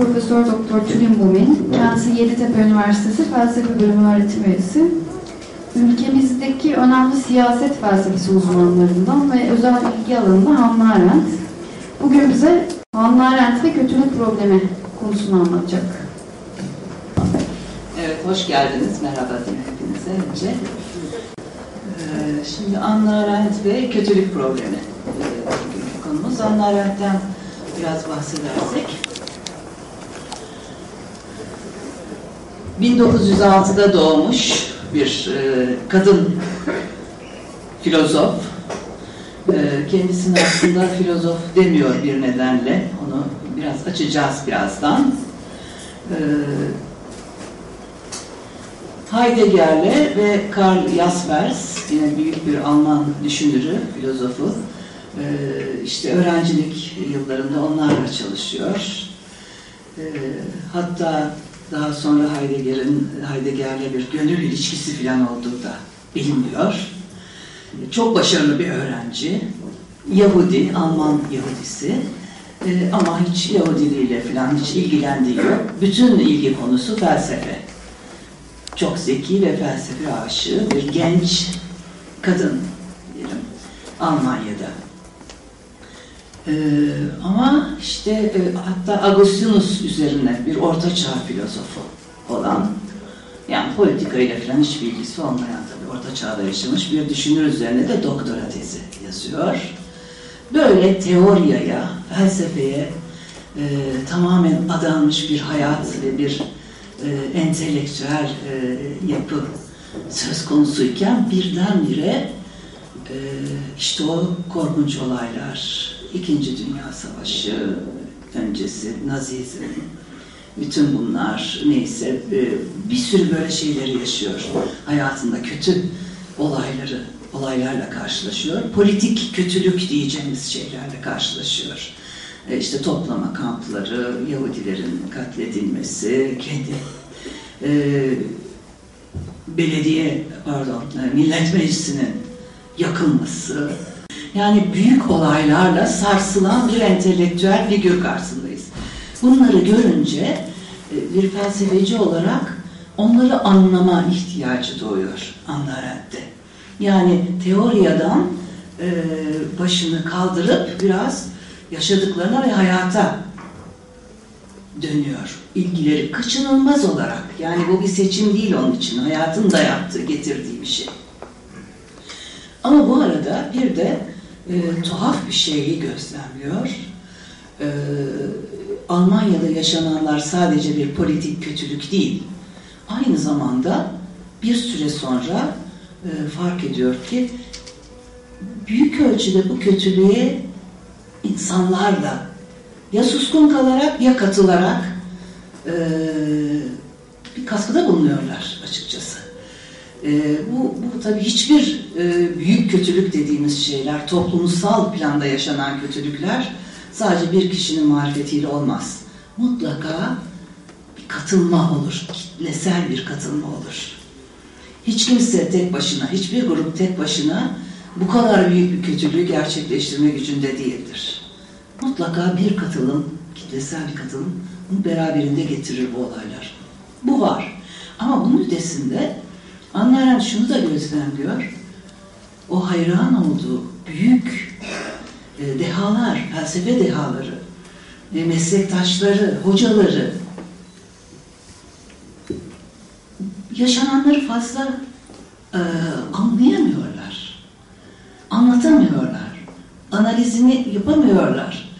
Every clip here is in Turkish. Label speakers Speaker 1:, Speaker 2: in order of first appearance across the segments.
Speaker 1: Profesör Doktor Tülin Bumin. Kendisi Yeditepe Üniversitesi Felsefe Bölümü öğretim üyesi. Ülkemizdeki önemli siyaset felsefesi uzmanlarından ve özel ilgi alanında Hannah Arendt. Bugün bize Hannah Arendt ve kötülük problemi konusunu anlatacak.
Speaker 2: Evet, hoş geldiniz. Merhaba diyeyim hepinize önce. Ee, şimdi Anna Arendt ve kötülük problemi. Ee, konumuz Anna Arendt'ten biraz bahsedersek. 1906'da doğmuş bir e, kadın filozof. E, kendisini aslında filozof demiyor bir nedenle. Onu biraz açacağız birazdan. E, Heidegger'le ve Karl Jaspers, yine büyük bir Alman düşünürü, filozofu, e, işte öğrencilik yıllarında onlarla çalışıyor. E, hatta daha sonra Heidegger'in Heidegger'le bir gönül ilişkisi falan olduğu da biliniyor. Çok başarılı bir öğrenci. Yahudi, Alman Yahudisi. E, ama hiç Yahudiliğiyle falan hiç ilgilendiği yok. Bütün ilgi konusu felsefe. Çok zeki ve felsefe aşığı bir genç kadın diyelim Almanya'da. Ee, ama işte e, hatta Agustinus üzerine bir ortaçağ filozofu olan yani politika ile falan hiçbir ilgisi olmayan tabii orta çağda yaşamış bir düşünür üzerine de doktora tezi yazıyor. Böyle teoriyaya, felsefeye e, tamamen adanmış bir hayat ve bir e, entelektüel e, yapı söz konusuyken birdenbire e, işte o korkunç olaylar, İkinci Dünya Savaşı öncesi, Nazizm, bütün bunlar neyse e, bir sürü böyle şeyleri yaşıyor. Hayatında kötü olayları, olaylarla karşılaşıyor. Politik kötülük diyeceğimiz şeylerle karşılaşıyor. E, işte toplama kampları, Yahudilerin katledilmesi, kendi e, belediye, pardon, e, millet meclisinin yakılması, yani büyük olaylarla sarsılan bir entelektüel figür karşısındayız. Bunları görünce e, bir felsefeci olarak onları anlama ihtiyacı doğuyor Anna Arendt'te. Yani teoriyadan e, başını kaldırıp biraz yaşadıklarına ve hayata dönüyor. İlgileri kaçınılmaz olarak. Yani bu bir seçim değil onun için. Hayatın da yaptığı, getirdiği bir şey. Ama bu arada bir de e, tuhaf bir şeyi gözlemliyor. E, Almanya'da yaşananlar sadece bir politik kötülük değil. Aynı zamanda bir süre sonra e, fark ediyor ki büyük ölçüde bu kötülüğe insanlar da ya suskun kalarak ya katılarak e, bir katkıda bulunuyorlar açıkçası. E, bu, bu tabii hiçbir e, büyük kötülük dediğimiz şeyler, toplumsal planda yaşanan kötülükler sadece bir kişinin marifetiyle olmaz. Mutlaka bir katılma olur, kitlesel bir katılma olur. Hiç kimse tek başına, hiçbir grup tek başına bu kadar büyük bir kötülüğü gerçekleştirme gücünde değildir. Mutlaka bir katılım, kitlesel bir katılım beraberinde getirir bu olaylar. Bu var. Ama bunun ötesinde Anna şunu da gözlemliyor. O hayran olduğu büyük e, dehalar, felsefe dehaları, e, meslektaşları, hocaları yaşananları fazla e, anlayamıyorlar. Anlatamıyorlar. Analizini yapamıyorlar.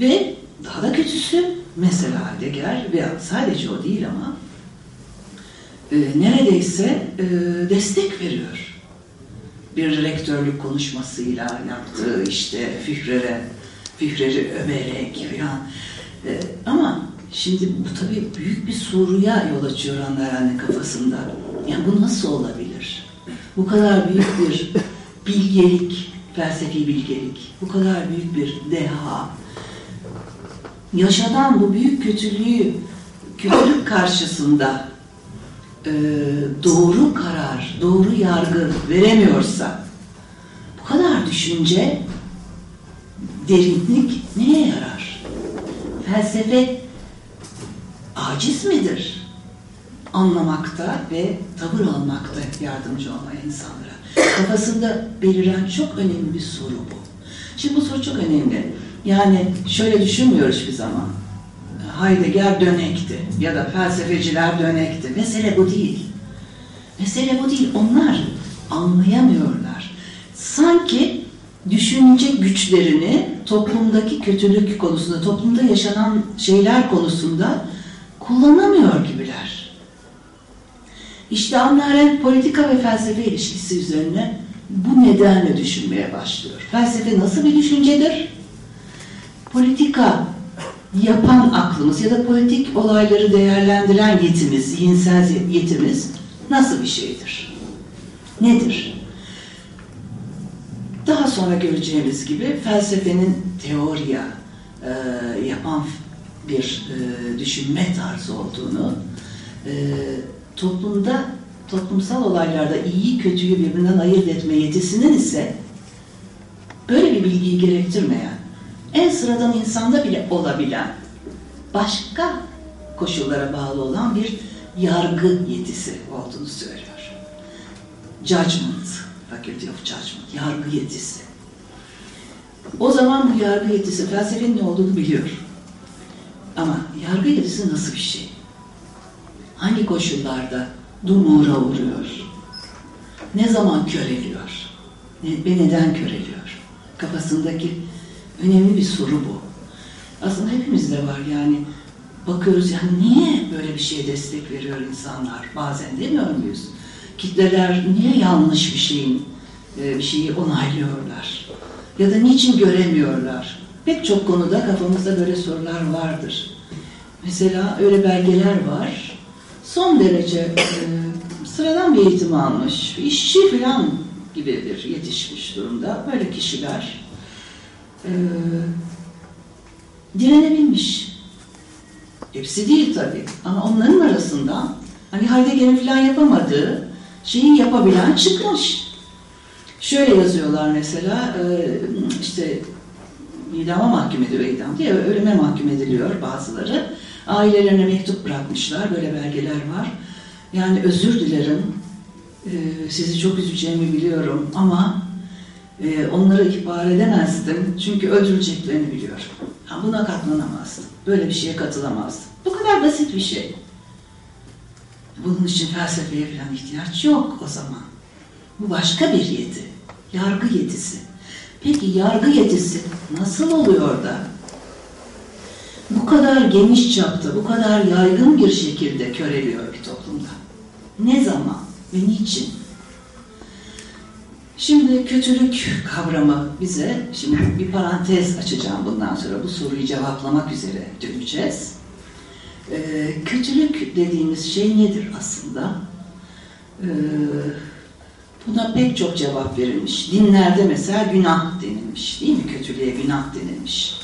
Speaker 2: Ve daha da kötüsü mesela Heidegger ve sadece o değil ama e, neredeyse e, destek veriyor. Bir rektörlük konuşmasıyla yaptığı işte Führer'e, Führer'i överek falan. E, ama şimdi bu tabii büyük bir soruya yol açıyor Anlarane kafasında. Yani bu nasıl olabilir? Bu kadar büyük bir bilgelik, felsefi bilgelik, bu kadar büyük bir deha, yaşanan bu büyük kötülüğü, kötülük karşısında e, doğru karar, doğru yargı veremiyorsa bu kadar düşünce, derinlik neye yarar? felsefe aciz midir? Anlamakta ve tavır almakta yardımcı olmaya insanlara. Kafasında beliren çok önemli bir soru bu. Şimdi bu soru çok önemli. Yani şöyle düşünmüyoruz hiçbir zaman. Heidegger dönekti ya da felsefeciler dönekti. Mesele bu değil. Mesele bu değil. Onlar anlayamıyorlar. Sanki düşünce güçlerini toplumdaki kötülük konusunda, toplumda yaşanan şeyler konusunda kullanamıyor gibiler. İşte Arendt politika ve felsefe ilişkisi üzerine bu nedenle düşünmeye başlıyor. Felsefe nasıl bir düşüncedir? Politika yapan aklımız ya da politik olayları değerlendiren yetimiz, zihinsel yetimiz nasıl bir şeydir? Nedir? Daha sonra göreceğimiz gibi felsefenin teoriya e, yapan bir e, düşünme tarzı olduğunu, e, toplumda toplumsal olaylarda iyi kötüyü birbirinden ayırt etme yetisinin ise böyle bir bilgiyi gerektirmeyen, en sıradan insanda bile olabilen, başka koşullara bağlı olan bir yargı yetisi olduğunu söylüyor. Judgment, Faculty of Judgment, yargı yetisi. O zaman bu yargı yetisi felsefenin ne olduğunu biliyor. Ama yargı yetisi nasıl bir şey? Hangi koşullarda dumura uğruyor? Ne zaman köreliyor? Ve neden köreliyor? Kafasındaki önemli bir soru bu. Aslında hepimizde var yani. Bakıyoruz yani niye böyle bir şeye destek veriyor insanlar? Bazen demiyor muyuz? Kitleler niye yanlış bir şeyin bir şeyi onaylıyorlar? Ya da niçin göremiyorlar? Pek çok konuda kafamızda böyle sorular vardır. Mesela öyle belgeler var. Son derece e, sıradan bir eğitim almış, işçi falan gibi bir yetişmiş durumda. Böyle kişiler e, direnebilmiş. Hepsi değil tabii. Ama onların arasında hani Heidegger'in falan yapamadığı şeyi yapabilen çıkmış. Şöyle yazıyorlar mesela, işte idama mahkum ediliyor idam diye ölüme mahkum ediliyor bazıları. Ailelerine mektup bırakmışlar, böyle belgeler var. Yani özür dilerim, sizi çok üzeceğimi biliyorum ama onları ihbar edemezdim çünkü öldüreceklerini biliyorum. Buna katlanamazdım, böyle bir şeye katılamazdım. Bu kadar basit bir şey. Bunun için felsefeye falan ihtiyaç yok o zaman. Bu başka bir yeti. Yargı yetisi. Peki yargı yetisi nasıl oluyor da bu kadar geniş çapta, bu kadar yaygın bir şekilde köreliyor bir toplumda? Ne zaman ve niçin? Şimdi kötülük kavramı bize, şimdi bir parantez açacağım bundan sonra bu soruyu cevaplamak üzere döneceğiz. Ee, kötülük dediğimiz şey nedir aslında? Ee, buna pek çok cevap verilmiş. Dinlerde mesela günah denilmiş, değil mi? Kötülüğe günah denilmiş.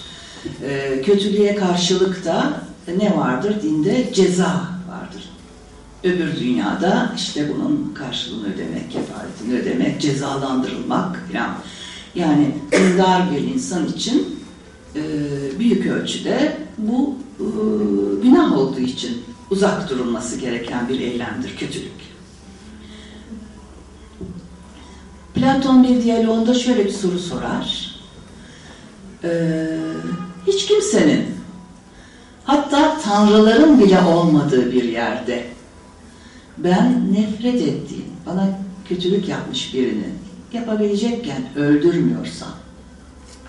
Speaker 2: Ee, kötülüğe karşılık da ne vardır? Dinde ceza. Öbür dünyada işte bunun karşılığını ödemek, kefaretini ödemek, cezalandırılmak falan. Yani dindar bir insan için e, büyük ölçüde bu e, günah olduğu için uzak durulması gereken bir eylemdir kötülük. Platon bir diyaloğunda şöyle bir soru sorar. Ee, hiç kimsenin, hatta tanrıların bile olmadığı bir yerde ben nefret ettiğim, bana kötülük yapmış birini yapabilecekken öldürmüyorsam,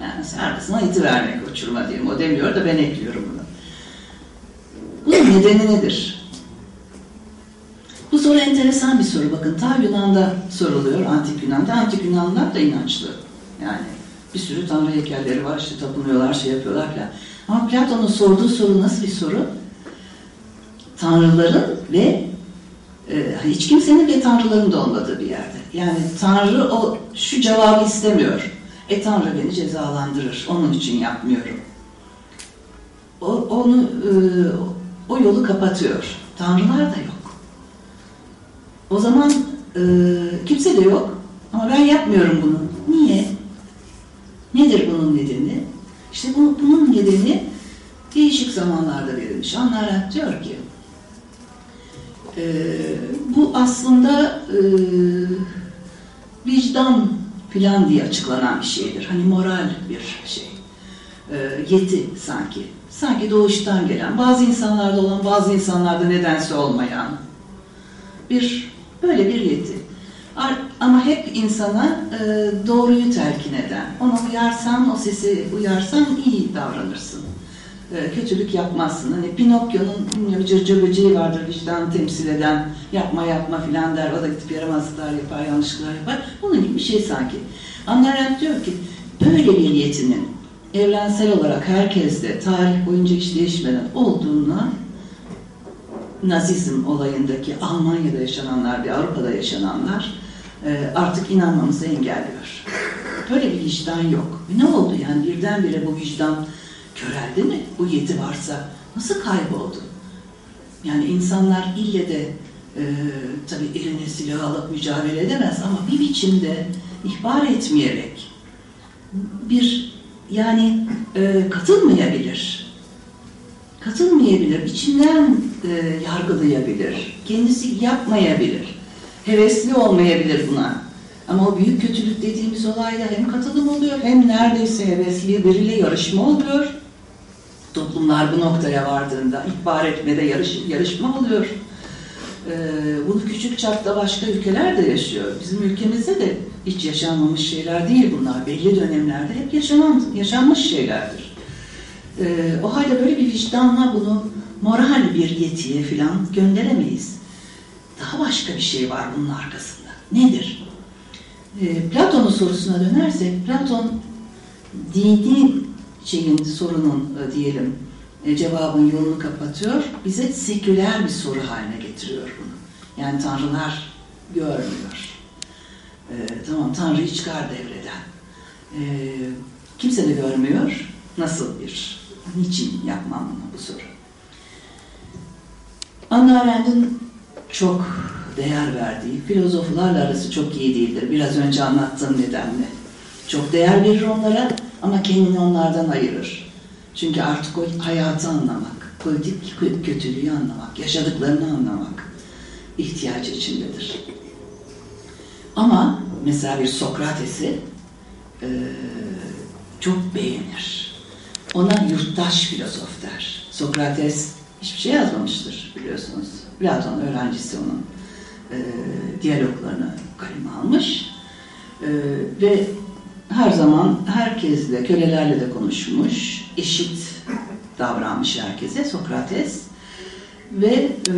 Speaker 2: yani arkasına iti vermek uçurma diyeyim, o demiyor da ben ekliyorum bunu. Bunun nedeni nedir? Bu soru enteresan bir soru. Bakın ta Yunan'da soruluyor, Antik Yunan'da. Antik Yunanlılar da inançlı. Yani bir sürü tanrı heykelleri var, işte tapınıyorlar, şey yapıyorlar falan. Ama Platon'un sorduğu soru nasıl bir soru? Tanrıların ve e, hiç kimsenin ve tanrıların da olmadığı bir yerde. Yani Tanrı o şu cevabı istemiyor. E Tanrı beni cezalandırır, onun için yapmıyorum. O, onu e, o yolu kapatıyor. Tanrılar da yok. O zaman e, kimse de yok. Ama ben yapmıyorum bunu. Niye? Nedir bunun nedeni? İşte bu, bunun nedeni değişik zamanlarda verilmiş. Anlarak diyor ki, e, bu aslında e, vicdan filan diye açıklanan bir şeydir. Hani moral bir şey. E, yeti sanki. Sanki doğuştan gelen, bazı insanlarda olan, bazı insanlarda nedense olmayan bir böyle bir yeti. Ama hep insana e, doğruyu telkin eden, ona uyarsan, o sesi uyarsan iyi davranırsın. E, kötülük yapmazsın. Hani Pinokyo'nun bir cırcır böceği vardır vicdan temsil eden, yapma yapma filan der, o da gidip yaramazlıklar yapar, yanlışlıklar yapar. Bunun gibi bir şey sanki. Anlarak diyor ki, böyle bir yetinin evrensel olarak herkeste tarih boyunca hiç değişmeden olduğuna Nazizm olayındaki Almanya'da yaşananlar ve Avrupa'da yaşananlar e, artık inanmamızı engelliyor. Böyle bir vicdan yok. Ne oldu yani birdenbire bu vicdan köreldi mi? Bu yeti varsa nasıl kayboldu? Yani insanlar ille de e, tabii eline silah alıp mücadele edemez ama bir biçimde ihbar etmeyerek bir yani e, katılmayabilir. Katılmayabilir, içinden e, yargılayabilir, kendisi yapmayabilir, hevesli olmayabilir buna. Ama o büyük kötülük dediğimiz olayda hem katılım oluyor hem neredeyse hevesli biriyle yarışma oluyor. Toplumlar bu noktaya vardığında ihbar etmede yarış, yarışma oluyor. Ee, bunu küçük çapta başka ülkeler de yaşıyor. Bizim ülkemizde de hiç yaşanmamış şeyler değil bunlar. Belli dönemlerde hep yaşanan, yaşanmış şeylerdir. Ee, o halde böyle bir vicdanla bunu moral bir yetiye falan gönderemeyiz. Daha başka bir şey var bunun arkasında. Nedir? E, Platon'un sorusuna dönersek, Platon dini şeyin, sorunun e, diyelim, e, cevabın yolunu kapatıyor. Bize seküler bir soru haline getiriyor bunu. Yani tanrılar görmüyor. E, tamam, tanrıyı çıkar devreden. E, kimse de görmüyor. Nasıl bir, niçin yapmam bunu bu soru? Anna Arendt'in çok değer verdiği, filozoflarla arası çok iyi değildir. Biraz önce anlattığım nedenle. Çok değer verir onlara ama kendini onlardan ayırır. Çünkü artık o hayatı anlamak, politik kötülüğü anlamak, yaşadıklarını anlamak ihtiyacı içindedir. Ama mesela bir Sokrates'i e, çok beğenir. Ona yurttaş filozof der. Sokrates hiçbir şey yazmamıştır biliyorsunuz. Platon öğrencisi onun e, diyaloglarını kaleme almış. E, ve her zaman herkesle, kölelerle de konuşmuş, eşit davranmış herkese Sokrates. Ve e,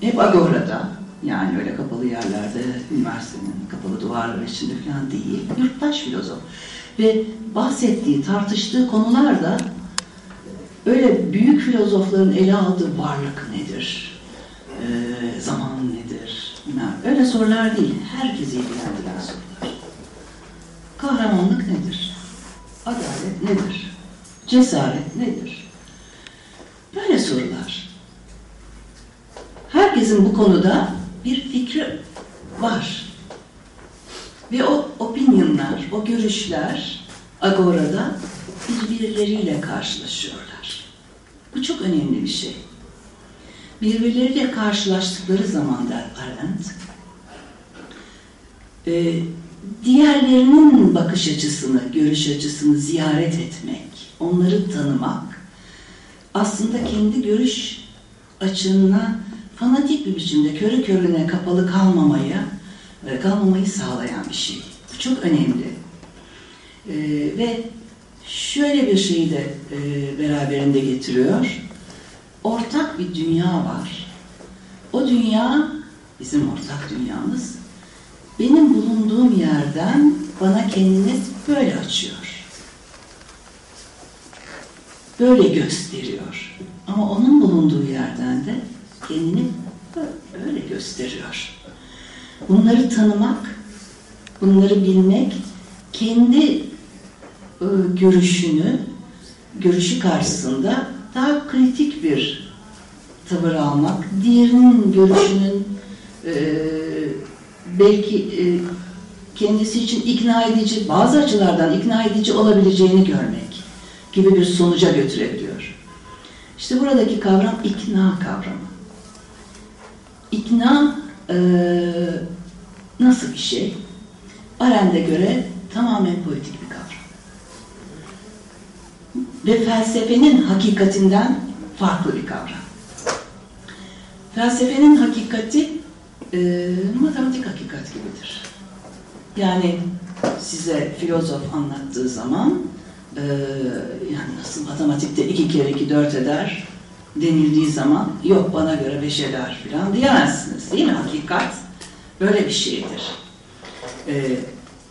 Speaker 2: hep Agora'da, yani öyle kapalı yerlerde, üniversitenin kapalı duvarları içinde falan değil, yurttaş filozof. Ve bahsettiği, tartıştığı konular da öyle büyük filozofların ele aldığı varlık nedir, ee, zaman nedir, öyle sorular değil, herkesi ilgilendiren sorular. Kahramanlık nedir? Adalet nedir? Cesaret nedir? Böyle sorular. Herkesin bu konuda bir fikri var. Ve o opinionlar, o görüşler Agora'da birbirleriyle karşılaşıyorlar. Bu çok önemli bir şey. Birbirleriyle karşılaştıkları zaman der Arendt, e, diğerlerinin bakış açısını, görüş açısını ziyaret etmek, onları tanımak, aslında kendi görüş açığına fanatik bir biçimde körü körüne kapalı kalmamaya, e, kalmamayı sağlayan bir şey. Bu çok önemli. Ee, ve şöyle bir şeyi de e, beraberinde getiriyor. Ortak bir dünya var. O dünya bizim ortak dünyamız. Benim bulunduğum yerden bana kendini böyle açıyor. Böyle gösteriyor. Ama onun bulunduğu yerden de kendini böyle gösteriyor. Bunları tanımak, bunları bilmek, kendi e, görüşünü, görüşü karşısında daha kritik bir tavır almak, diğerinin görüşünün e, belki e, kendisi için ikna edici, bazı açılardan ikna edici olabileceğini görmek gibi bir sonuca götürebiliyor. İşte buradaki kavram ikna kavramı. İkna e, nasıl bir şey? Arendt'e göre tamamen politik bir kavram. Ve felsefenin hakikatinden farklı bir kavram. Felsefenin hakikati e, matematik hakikat gibidir. Yani size filozof anlattığı zaman e, yani nasıl matematikte iki kere iki dört eder denildiği zaman yok bana göre beş eder filan diyemezsiniz değil mi? Hakikat böyle bir şeydir. E,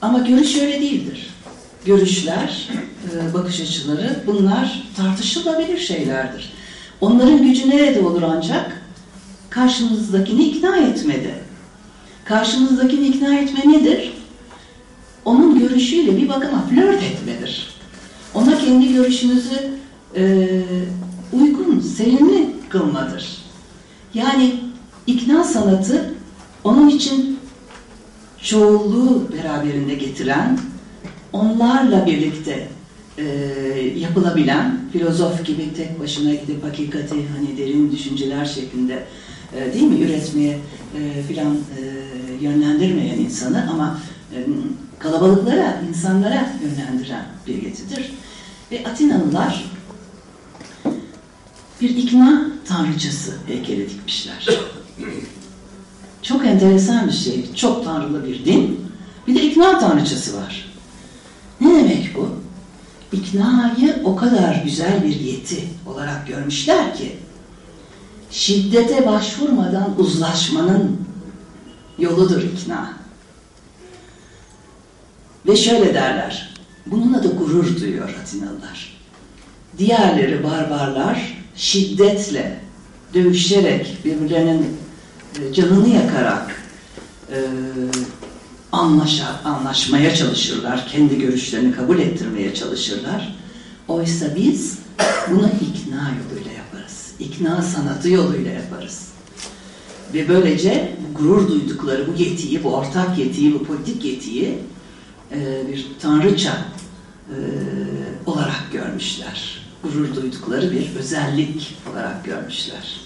Speaker 2: ama görüş öyle değildir. Görüşler, e, bakış açıları bunlar tartışılabilir şeylerdir. Onların gücü nerede olur ancak? Karşınızdakini ikna etmedi. Karşınızdakini ikna etme nedir? Onun görüşüyle bir bakıma flört etmedir. Ona kendi görüşünüzü e, uygun, sevimli kılmadır. Yani ikna sanatı onun için çoğulluğu beraberinde getiren, onlarla birlikte e, yapılabilen, filozof gibi tek başına gidip hakikati, hani derin düşünceler şeklinde e, değil mi üretmeye e, filan e, yönlendirmeyen insanı ama kalabalıklara, insanlara yönlendiren bir yetidir. Ve Atinalılar bir ikna tanrıçası heykeli dikmişler. Çok enteresan bir şey. Çok tanrılı bir din. Bir de ikna tanrıçası var. Ne demek bu? İknayı o kadar güzel bir yeti olarak görmüşler ki şiddete başvurmadan uzlaşmanın yoludur ikna. Ve şöyle derler, bununla da gurur duyuyor Atinalılar. Diğerleri barbarlar şiddetle, dövüşerek, birbirlerinin e, canını yakarak e, anlaşa, anlaşmaya çalışırlar, kendi görüşlerini kabul ettirmeye çalışırlar. Oysa biz bunu ikna yoluyla. İkna sanatı yoluyla yaparız. Ve böylece gurur duydukları bu yetiyi, bu ortak yetiyi, bu politik yetiyi e, bir tanrıça e, olarak görmüşler. Gurur duydukları bir özellik olarak görmüşler.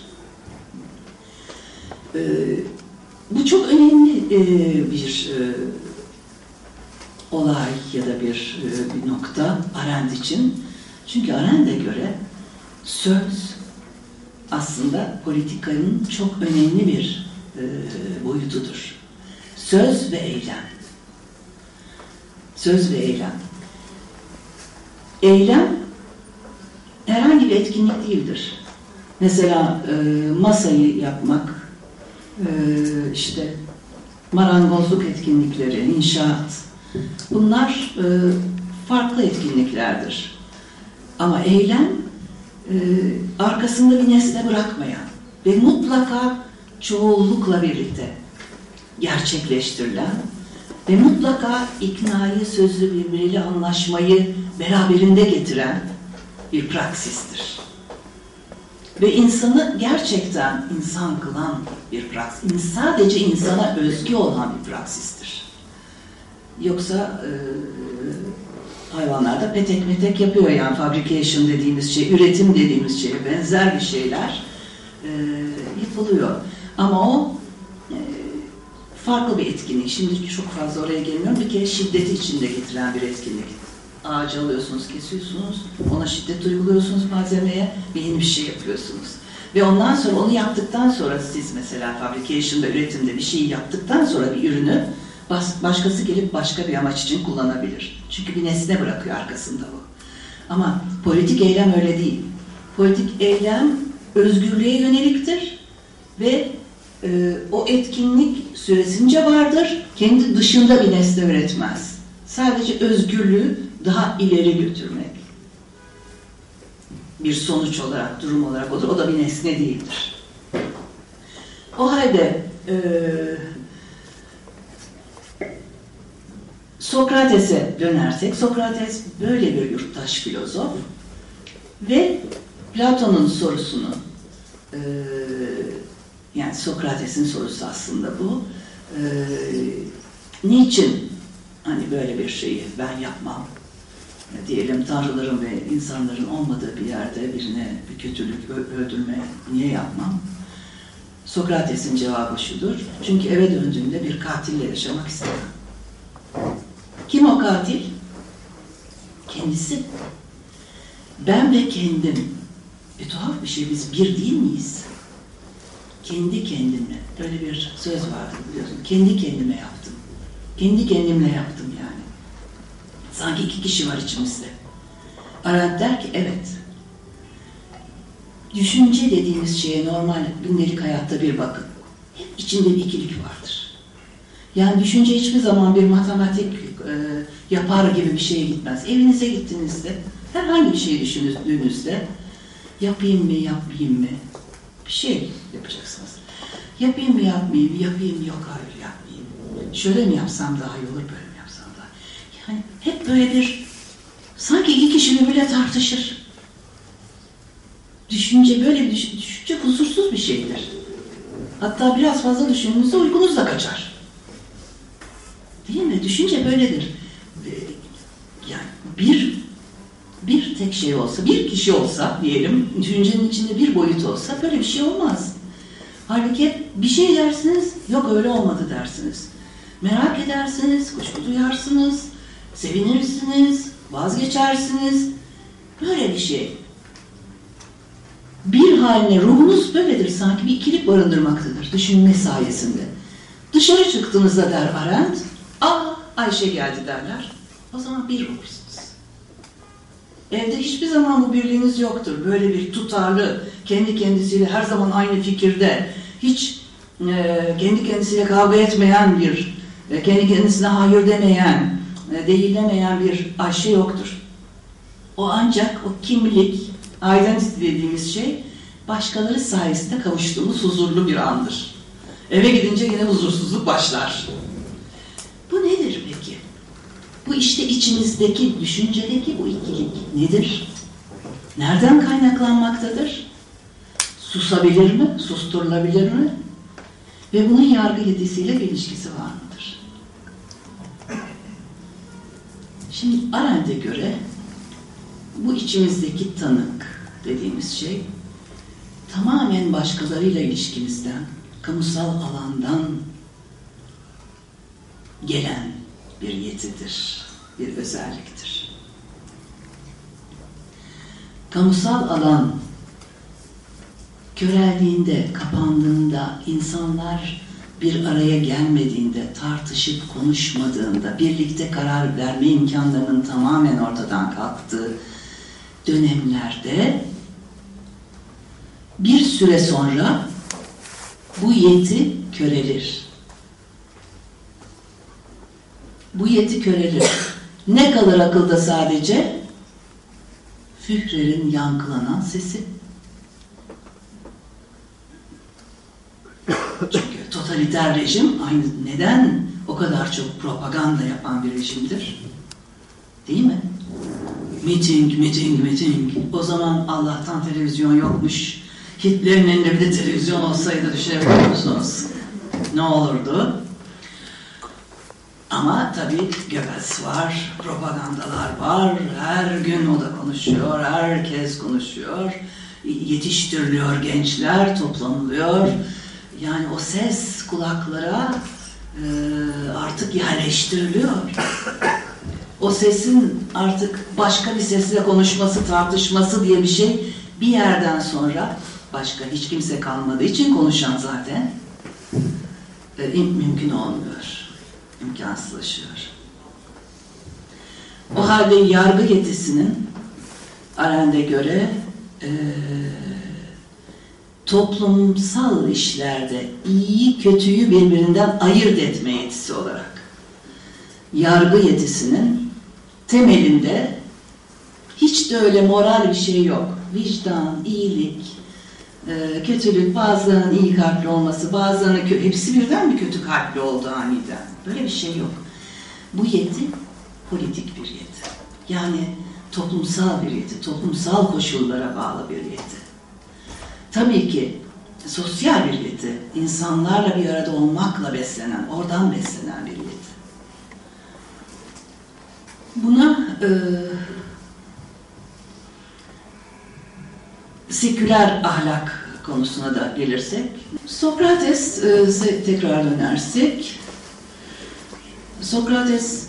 Speaker 2: E, bu çok önemli e, bir e, olay ya da bir, e, bir nokta Arendt için. Çünkü Arendt'e göre söz aslında politikanın çok önemli bir e, boyutudur. Söz ve eylem. Söz ve eylem. Eylem herhangi bir etkinlik değildir. Mesela e, masayı yapmak, e, işte marangozluk etkinlikleri, inşaat, bunlar e, farklı etkinliklerdir. Ama eylem e, arkasında bir nesne bırakmayan ve mutlaka çoğullukla birlikte gerçekleştirilen ve mutlaka iknayı, sözü, birbiriyle anlaşmayı beraberinde getiren bir praksistir. Ve insanı gerçekten insan kılan bir praksis. Sadece insana özgü olan bir praksistir. Yoksa e, hayvanlarda petek metek yapıyor yani fabrication dediğimiz şey, üretim dediğimiz şeye benzer bir şeyler e, yapılıyor. Ama o e, farklı bir etkinlik. Şimdi çok fazla oraya gelmiyorum. Bir kere şiddeti içinde getiren bir etkinlik. Ağacı alıyorsunuz, kesiyorsunuz, ona şiddet uyguluyorsunuz malzemeye ve yeni bir şey yapıyorsunuz. Ve ondan sonra onu yaptıktan sonra siz mesela fabrication'da, üretimde bir şeyi yaptıktan sonra bir ürünü başkası gelip başka bir amaç için kullanabilir. Çünkü bir nesne bırakıyor arkasında bu. Ama politik eylem öyle değil. Politik eylem özgürlüğe yöneliktir ve e, o etkinlik süresince vardır. Kendi dışında bir nesne üretmez. Sadece özgürlüğü daha ileri götürmek. Bir sonuç olarak, durum olarak odur. O da bir nesne değildir. O halde e, Sokrates'e dönersek, Sokrates böyle bir yurttaş filozof ve Platon'un sorusunu e, yani Sokrates'in sorusu aslında bu. E, niçin hani böyle bir şeyi ben yapmam diyelim tanrıların ve insanların olmadığı bir yerde birine bir kötülük öldürme niye yapmam? Sokrates'in cevabı şudur. Çünkü eve döndüğümde bir katille yaşamak istemem. Kim o katil? Kendisi. Ben ve kendim. E tuhaf bir şey biz bir değil miyiz? Kendi kendimle. Böyle bir söz vardı biliyorsun. Kendi kendime yaptım. Kendi kendimle yaptım yani. Sanki iki kişi var içimizde. Arendt der ki evet. Düşünce dediğimiz şeye normal gündelik hayatta bir bakın. Hep içinde bir ikilik vardır. Yani düşünce hiçbir zaman bir matematik e, yapar gibi bir şeye gitmez. Evinize gittiğinizde herhangi bir şey düşündüğünüzde yapayım mı yapmayayım mı bir şey yapacaksınız. Yapayım mı yapmayayım mı yapayım mı yok hayır yapmayayım. Şöyle mi yapsam daha iyi olur böyle mi yapsam daha Yani hep böyle bir sanki iki kişi birbiriyle tartışır. Düşünce böyle bir düş- düşünce huzursuz bir şeydir. Hatta biraz fazla düşündüğünüzde uykunuz da kaçar. Değil mi? Düşünce böyledir. Ee, Yani bir bir tek şey olsa, bir kişi olsa diyelim, düşüncenin içinde bir boyut olsa böyle bir şey olmaz. Halbuki bir şey dersiniz, yok öyle olmadı dersiniz. Merak edersiniz, kuşku duyarsınız, sevinirsiniz, vazgeçersiniz. Böyle bir şey. Bir haline ruhunuz böyledir sanki bir ikilik barındırmaktadır düşünme sayesinde. Dışarı çıktığınızda der Arendt, Ayşe geldi derler. O zaman bir olursunuz. Evde hiçbir zaman bu birliğiniz yoktur. Böyle bir tutarlı, kendi kendisiyle her zaman aynı fikirde, hiç e, kendi kendisiyle kavga etmeyen bir, e, kendi kendisine hayır demeyen, e, değillemeyen bir Ayşe yoktur. O ancak o kimlik, identity dediğimiz şey, başkaları sayesinde kavuştuğumuz huzurlu bir andır. Eve gidince yine huzursuzluk başlar. Bu nedir? Bu işte içimizdeki, düşüncedeki bu ikilik nedir? Nereden kaynaklanmaktadır? Susabilir mi? Susturulabilir mi? Ve bunun yargı yetisiyle bir ilişkisi var mıdır? Şimdi Arendt'e göre bu içimizdeki tanık dediğimiz şey tamamen başkalarıyla ilişkimizden, kamusal alandan gelen bir yetidir, bir özelliktir. Kamusal alan köreldiğinde, kapandığında, insanlar bir araya gelmediğinde, tartışıp konuşmadığında, birlikte karar verme imkanlarının tamamen ortadan kalktığı dönemlerde bir süre sonra bu yeti körelir. Bu yeti körelir. Ne kalır akılda sadece? Führer'in yankılanan sesi. Çünkü totaliter rejim aynı neden o kadar çok propaganda yapan bir rejimdir? Değil mi? Miting, miting, miting. O zaman Allah'tan televizyon yokmuş. Hitler'in elinde bir de televizyon olsaydı düşünebiliyor musunuz? Ne olurdu? Ama tabii Goebbels var, propagandalar var, her gün o da konuşuyor, herkes konuşuyor, yetiştiriliyor gençler, toplanılıyor. Yani o ses kulaklara e, artık yerleştiriliyor. O sesin artık başka bir sesle konuşması, tartışması diye bir şey bir yerden sonra başka hiç kimse kalmadığı için konuşan zaten e, mümkün olmuyor imkansızlaşıyor. O halde yargı yetisinin Arendt'e göre e, toplumsal işlerde iyi kötüyü birbirinden ayırt etme yetisi olarak yargı yetisinin temelinde hiç de öyle moral bir şey yok. Vicdan, iyilik, e, kötülük, bazılarının iyi kalpli olması, bazılarının hepsi birden bir kötü kalpli oldu aniden. Böyle bir şey yok. Bu yeti politik bir yeti. Yani toplumsal bir yeti, toplumsal koşullara bağlı bir yeti. Tabii ki sosyal bir yeti, insanlarla bir arada olmakla beslenen, oradan beslenen bir yeti. Buna e, seküler ahlak konusuna da gelirsek, Sokrates e, tekrar dönersek, Sokrates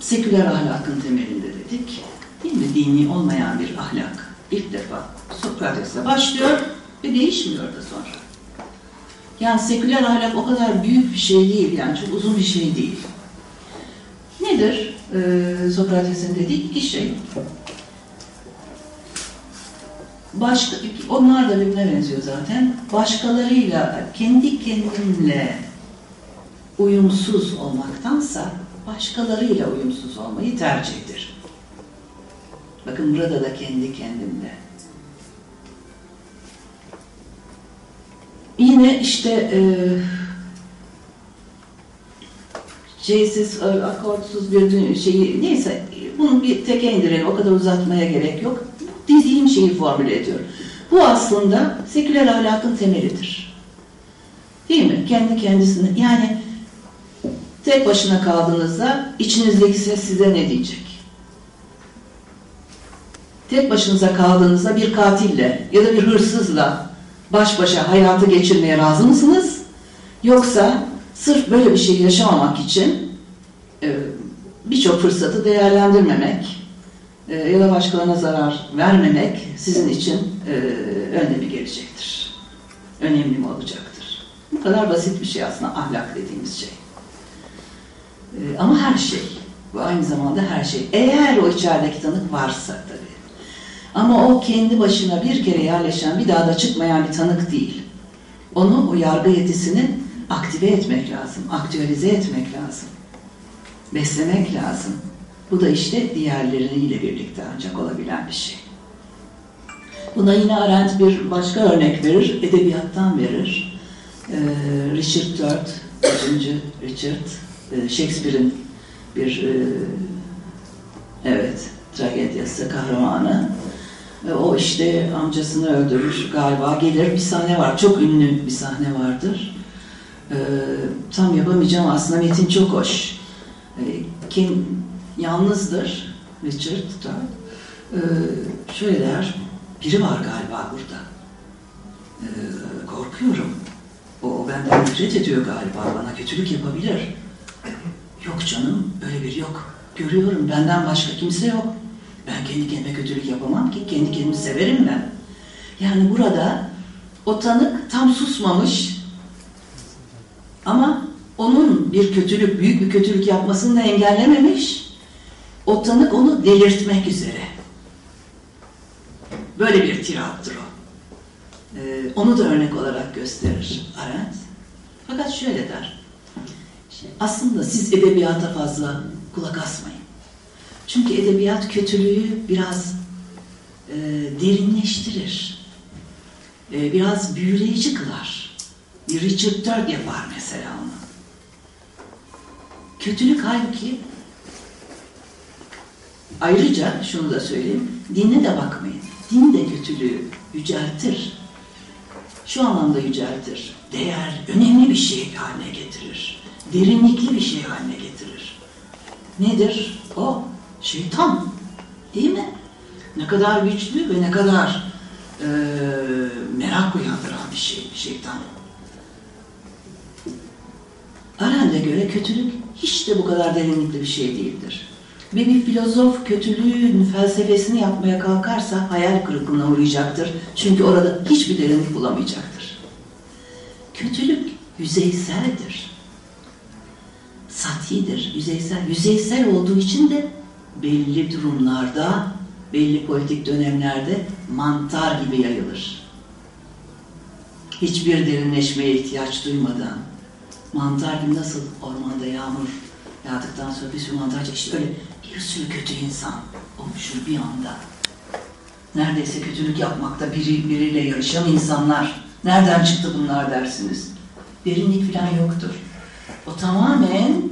Speaker 2: seküler ahlakın temelinde dedik. Değil mi? Dini olmayan bir ahlak. İlk defa Sokrates'le başlıyor ve değişmiyor da sonra. Yani seküler ahlak o kadar büyük bir şey değil, yani çok uzun bir şey değil. Nedir ee, Sokrates'in dediği iki şey? Başka, onlar da birbirine benziyor zaten. Başkalarıyla, kendi kendimle uyumsuz olmaktansa başkalarıyla uyumsuz olmayı tercih ederim. Bakın burada da kendi kendimle. Yine işte e, şeysiz, akortsuz bir şeyi neyse bunu bir teke indirelim o kadar uzatmaya gerek yok. Dediğim şeyi formüle ediyorum. Bu aslında seküler ahlakın temelidir. Değil mi? Kendi kendisine yani tek başına kaldığınızda içinizdeki ses size ne diyecek? Tek başınıza kaldığınızda bir katille ya da bir hırsızla baş başa hayatı geçirmeye razı mısınız? Yoksa sırf böyle bir şey yaşamamak için e, birçok fırsatı değerlendirmemek e, ya da başkalarına zarar vermemek sizin için e, önemi gelecektir. Önemli mi olacaktır? Bu kadar basit bir şey aslında ahlak dediğimiz şey. Ama her şey. Bu aynı zamanda her şey. Eğer o içerideki tanık varsa tabii. Ama o kendi başına bir kere yerleşen, bir daha da çıkmayan bir tanık değil. Onu, o yargı yetisini aktive etmek lazım, aktüelize etmek lazım. Beslemek lazım. Bu da işte diğerleriyle birlikte ancak olabilen bir şey. Buna yine Arendt bir başka örnek verir, edebiyattan verir. Ee, Richard Dört, 3. Richard, e, Shakespeare'in bir e, evet tragedyası, kahramanı. O işte amcasını öldürür galiba. Gelir bir sahne var. Çok ünlü bir sahne vardır. E, tam yapamayacağım aslında metin çok hoş. E, kim yalnızdır Richard da. Şöyle der. Biri var galiba burada. Korkuyorum. O benden nefret ediyor galiba. Bana kötülük yapabilir. Yok canım. Öyle bir yok. Görüyorum. Benden başka kimse yok. Ben kendi kendime kötülük yapamam ki. Kendi kendimi severim ben. Yani burada o tanık tam susmamış ama onun bir kötülük, büyük bir kötülük yapmasını da engellememiş. O tanık onu delirtmek üzere. Böyle bir tirattır o. Ee, onu da örnek olarak gösterir Arendt. Fakat şöyle der. Aslında siz edebiyata fazla kulak asmayın. Çünkü edebiyat kötülüğü biraz e, derinleştirir. E, biraz büyüleyici kılar. Bir Richard Dörd yapar mesela onu. Kötülük halbuki ayrıca şunu da söyleyeyim, dine de bakmayın. Din de kötülüğü yüceltir. Şu anlamda yüceltir. Değer, önemli bir şey haline getirir. Derinlikli bir şey haline getirir. Nedir? O Şeytan. Değil mi? Ne kadar güçlü ve ne kadar e, merak uyandıran bir şey şeytan. Arendt'e göre kötülük hiç de bu kadar derinlikli bir şey değildir. Ve bir filozof kötülüğün felsefesini yapmaya kalkarsa hayal kırıklığına uğrayacaktır. Çünkü orada hiçbir derinlik bulamayacaktır. Kötülük yüzeyseldir. Satidir, yüzeysel. Yüzeysel olduğu için de belli durumlarda, belli politik dönemlerde mantar gibi yayılır. Hiçbir derinleşmeye ihtiyaç duymadan, mantar gibi nasıl ormanda yağmur yağdıktan sonra bir sürü mantar işte öyle bir sürü kötü insan oluşur bir anda. Neredeyse kötülük yapmakta biri, biriyle yarışan insanlar. Nereden çıktı bunlar dersiniz. Derinlik falan yoktur. O tamamen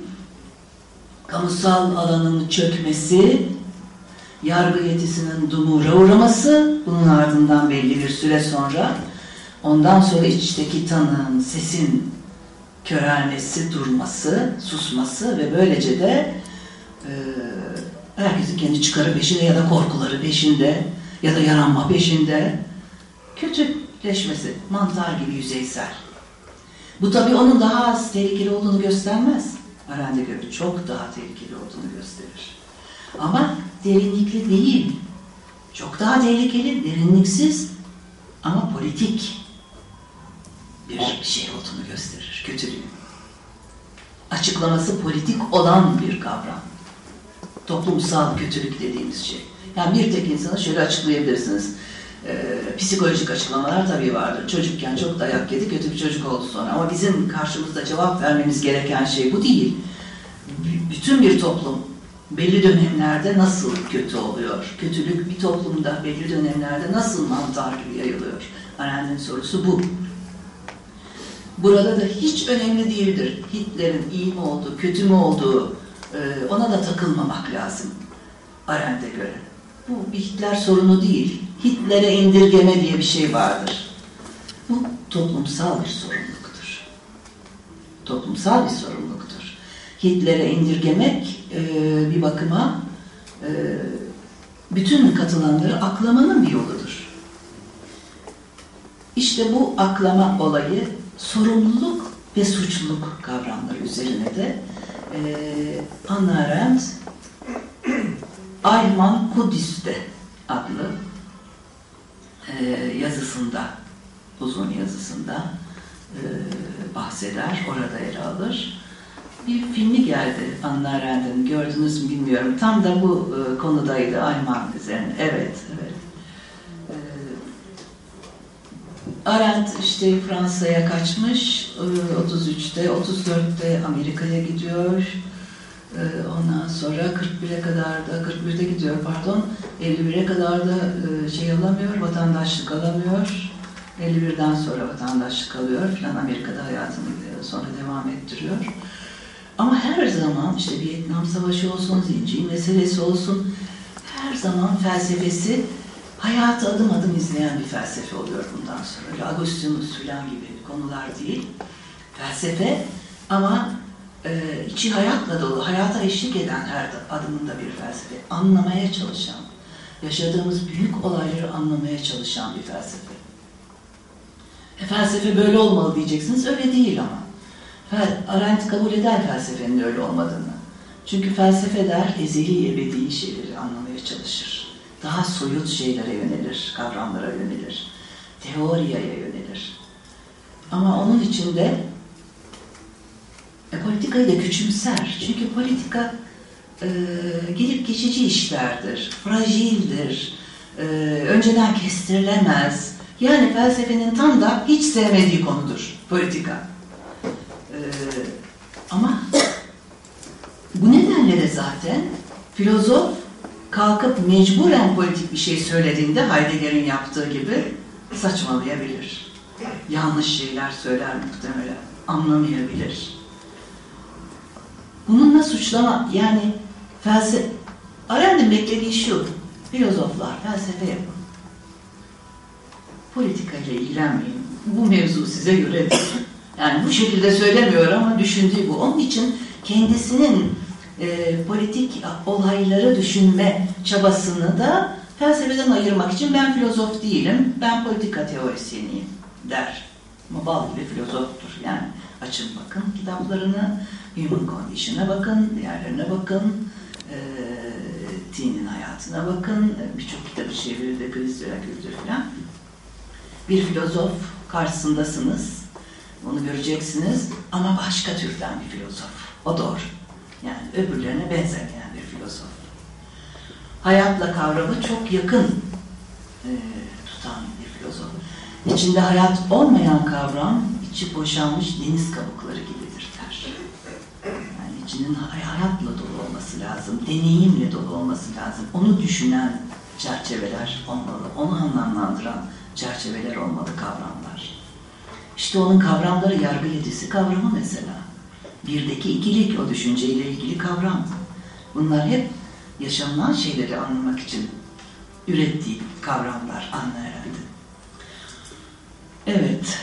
Speaker 2: kamusal alanın çökmesi, yargı yetisinin dumura uğraması, bunun ardından belli bir süre sonra, ondan sonra içteki tanığın, sesin körelmesi, durması, susması ve böylece de e, herkesin kendi çıkarı peşinde ya da korkuları peşinde ya da yaranma peşinde. Kötüleşmesi, mantar gibi yüzeysel. Bu tabii onun daha az tehlikeli olduğunu göstermez. Arendt'e göre çok daha tehlikeli olduğunu gösterir. Ama derinlikli değil. Çok daha tehlikeli, derinliksiz ama politik bir şey olduğunu gösterir, kötülüğün. Açıklaması politik olan bir kavram. Toplumsal kötülük dediğimiz şey. Yani bir tek insanı şöyle açıklayabilirsiniz. Ee, psikolojik açıklamalar tabii vardır. Çocukken çok dayak yedi, kötü bir çocuk oldu sonra. Ama bizim karşımızda cevap vermemiz gereken şey bu değil. Bütün bir toplum belli dönemlerde nasıl kötü oluyor? Kötülük bir toplumda belli dönemlerde nasıl mantar gibi yayılıyor? Arendt'in sorusu bu. Burada da hiç önemli değildir. Hitler'in iyi mi olduğu, kötü mü olduğu, e, ona da takılmamak lazım Arendt'e göre. Bu bir Hitler sorunu değil. Hitler'e indirgeme diye bir şey vardır. Bu toplumsal bir sorumluluktur. Toplumsal bir sorumluluktur. Hitler'e indirgemek e, bir bakıma e, bütün katılanları aklamanın bir yoludur. İşte bu aklama olayı sorumluluk ve suçluluk kavramları üzerine de e, Anna Arendt Ayman Kudüs'te adlı e, yazısında, uzun yazısında e, bahseder, orada ele alır. Bir filmi geldi Anna Arendt'in, gördünüz mü bilmiyorum. Tam da bu e, konudaydı Ayman üzerine. Evet, evet. E, Arendt işte Fransa'ya kaçmış, e, 33'te, 34'te Amerika'ya gidiyor. E, Ondan sonra 41'e kadar da, 41'de gidiyor pardon, 51'e kadar da e, şey alamıyor, vatandaşlık alamıyor. 51'den sonra vatandaşlık alıyor filan Amerika'da hayatını sonra devam ettiriyor. Ama her zaman işte Vietnam Savaşı olsun, zincir meselesi olsun, her zaman felsefesi hayatı adım adım izleyen bir felsefe oluyor bundan sonra. Öyle Agustinus filan gibi konular değil. Felsefe ama e, içi hayatla dolu, hayata eşlik eden her adımında bir felsefe. Anlamaya çalışan, yaşadığımız büyük olayları anlamaya çalışan bir felsefe. E, felsefe böyle olmalı diyeceksiniz, öyle değil ama. Arendt kabul eder felsefenin öyle olmadığını. Çünkü felsefe der ezeli ebedi şeyleri anlamaya çalışır. Daha soyut şeylere yönelir, kavramlara yönelir, teoriye yönelir. Ama onun içinde e, politikayı da küçümser. Çünkü politika e, gelip geçici işlerdir, fragildir, e, önceden kestirilemez. Yani felsefenin tam da hiç sevmediği konudur politika. E, ama bu nedenle de zaten filozof kalkıp mecburen politik bir şey söylediğinde Heidegger'in yaptığı gibi saçmalayabilir. Yanlış şeyler söyler muhtemelen. Anlamayabilir. Bununla suçlama yani felsefe Arendt'in beklediği şu filozoflar felsefe yapın. Politikayla ilgilenmeyin. Bu mevzu size göre. Yani bu şekilde söylemiyor ama düşündüğü bu. Onun için kendisinin e, politik olayları düşünme çabasını da felsefeden ayırmak için ben filozof değilim, ben politika teorisyeniyim der. Ama bal gibi filozoftur. Yani açın bakın kitaplarını, Human Condition'a bakın, diğerlerine bakın, e, Teen'in hayatına bakın, birçok kitabı çevirdi, ve kültür falan. Bir filozof karşısındasınız, onu göreceksiniz ama başka türden bir filozof. O doğru. Yani öbürlerine benzemeyen bir filozof. Hayatla kavramı çok yakın e, tutan bir filozof. İçinde hayat olmayan kavram, içi boşalmış deniz kabukları gibidir der. Yani içinin hayatla dolu olması lazım, deneyimle dolu olması lazım. Onu düşünen çerçeveler olmalı, onu anlamlandıran çerçeveler olmalı kavramlar. İşte onun kavramları yargı yedisi kavramı mesela. Birdeki ikilik o düşünceyle ilgili kavram. Bunlar hep yaşanılan şeyleri anlamak için ürettiği kavramlar Anna Arendt'in. Evet.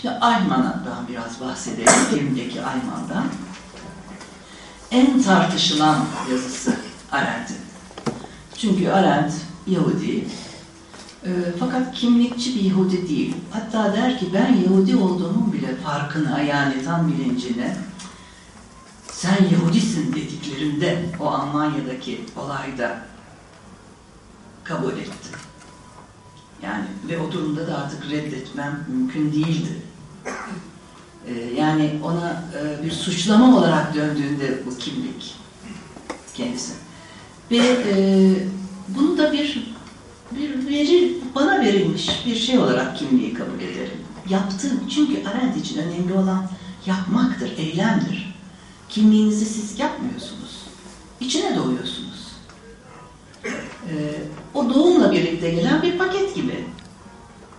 Speaker 2: Şimdi Ayman'dan biraz bahsedelim. Filmdeki Ayman'dan. En tartışılan yazısı Arendt'in. Çünkü Arendt Yahudi. E, fakat kimlikçi bir Yahudi değil. Hatta der ki ben Yahudi olduğumun bile farkına yani tam bilincine sen Yahudisin dediklerimde o Almanya'daki olayda kabul ettim. Yani ve o durumda da artık reddetmem mümkün değildi. Ee, yani ona e, bir suçlama olarak döndüğünde bu kimlik kendisi. Ve e, bunu da bir bir veri, bana verilmiş bir şey olarak kimliği kabul ederim. Yaptığım, çünkü Arendt için önemli olan yapmaktır, eylemdir. Kimliğinizi siz yapmıyorsunuz. İçine doğuyorsunuz. Ee, o doğumla birlikte gelen bir paket gibi.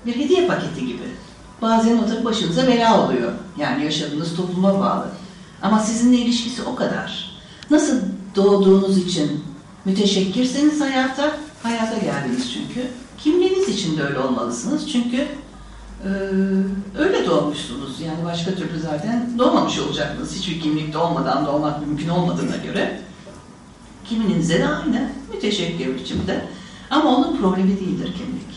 Speaker 2: Bir hediye paketi gibi. Bazen o tabii başınıza bela oluyor. Yani yaşadığınız topluma bağlı. Ama sizinle ilişkisi o kadar. Nasıl doğduğunuz için müteşekkirseniz hayata, hayata geldiniz çünkü. Kimliğiniz için de öyle olmalısınız. Çünkü e, öyle doğmuşsunuz. Yani başka türlü zaten doğmamış olacaksınız. Hiçbir kimlikte olmadan doğmak mümkün olmadığına göre. Kiminize de aynı. Müteşekkir biçimde. Ama onun problemi değildir kimlik.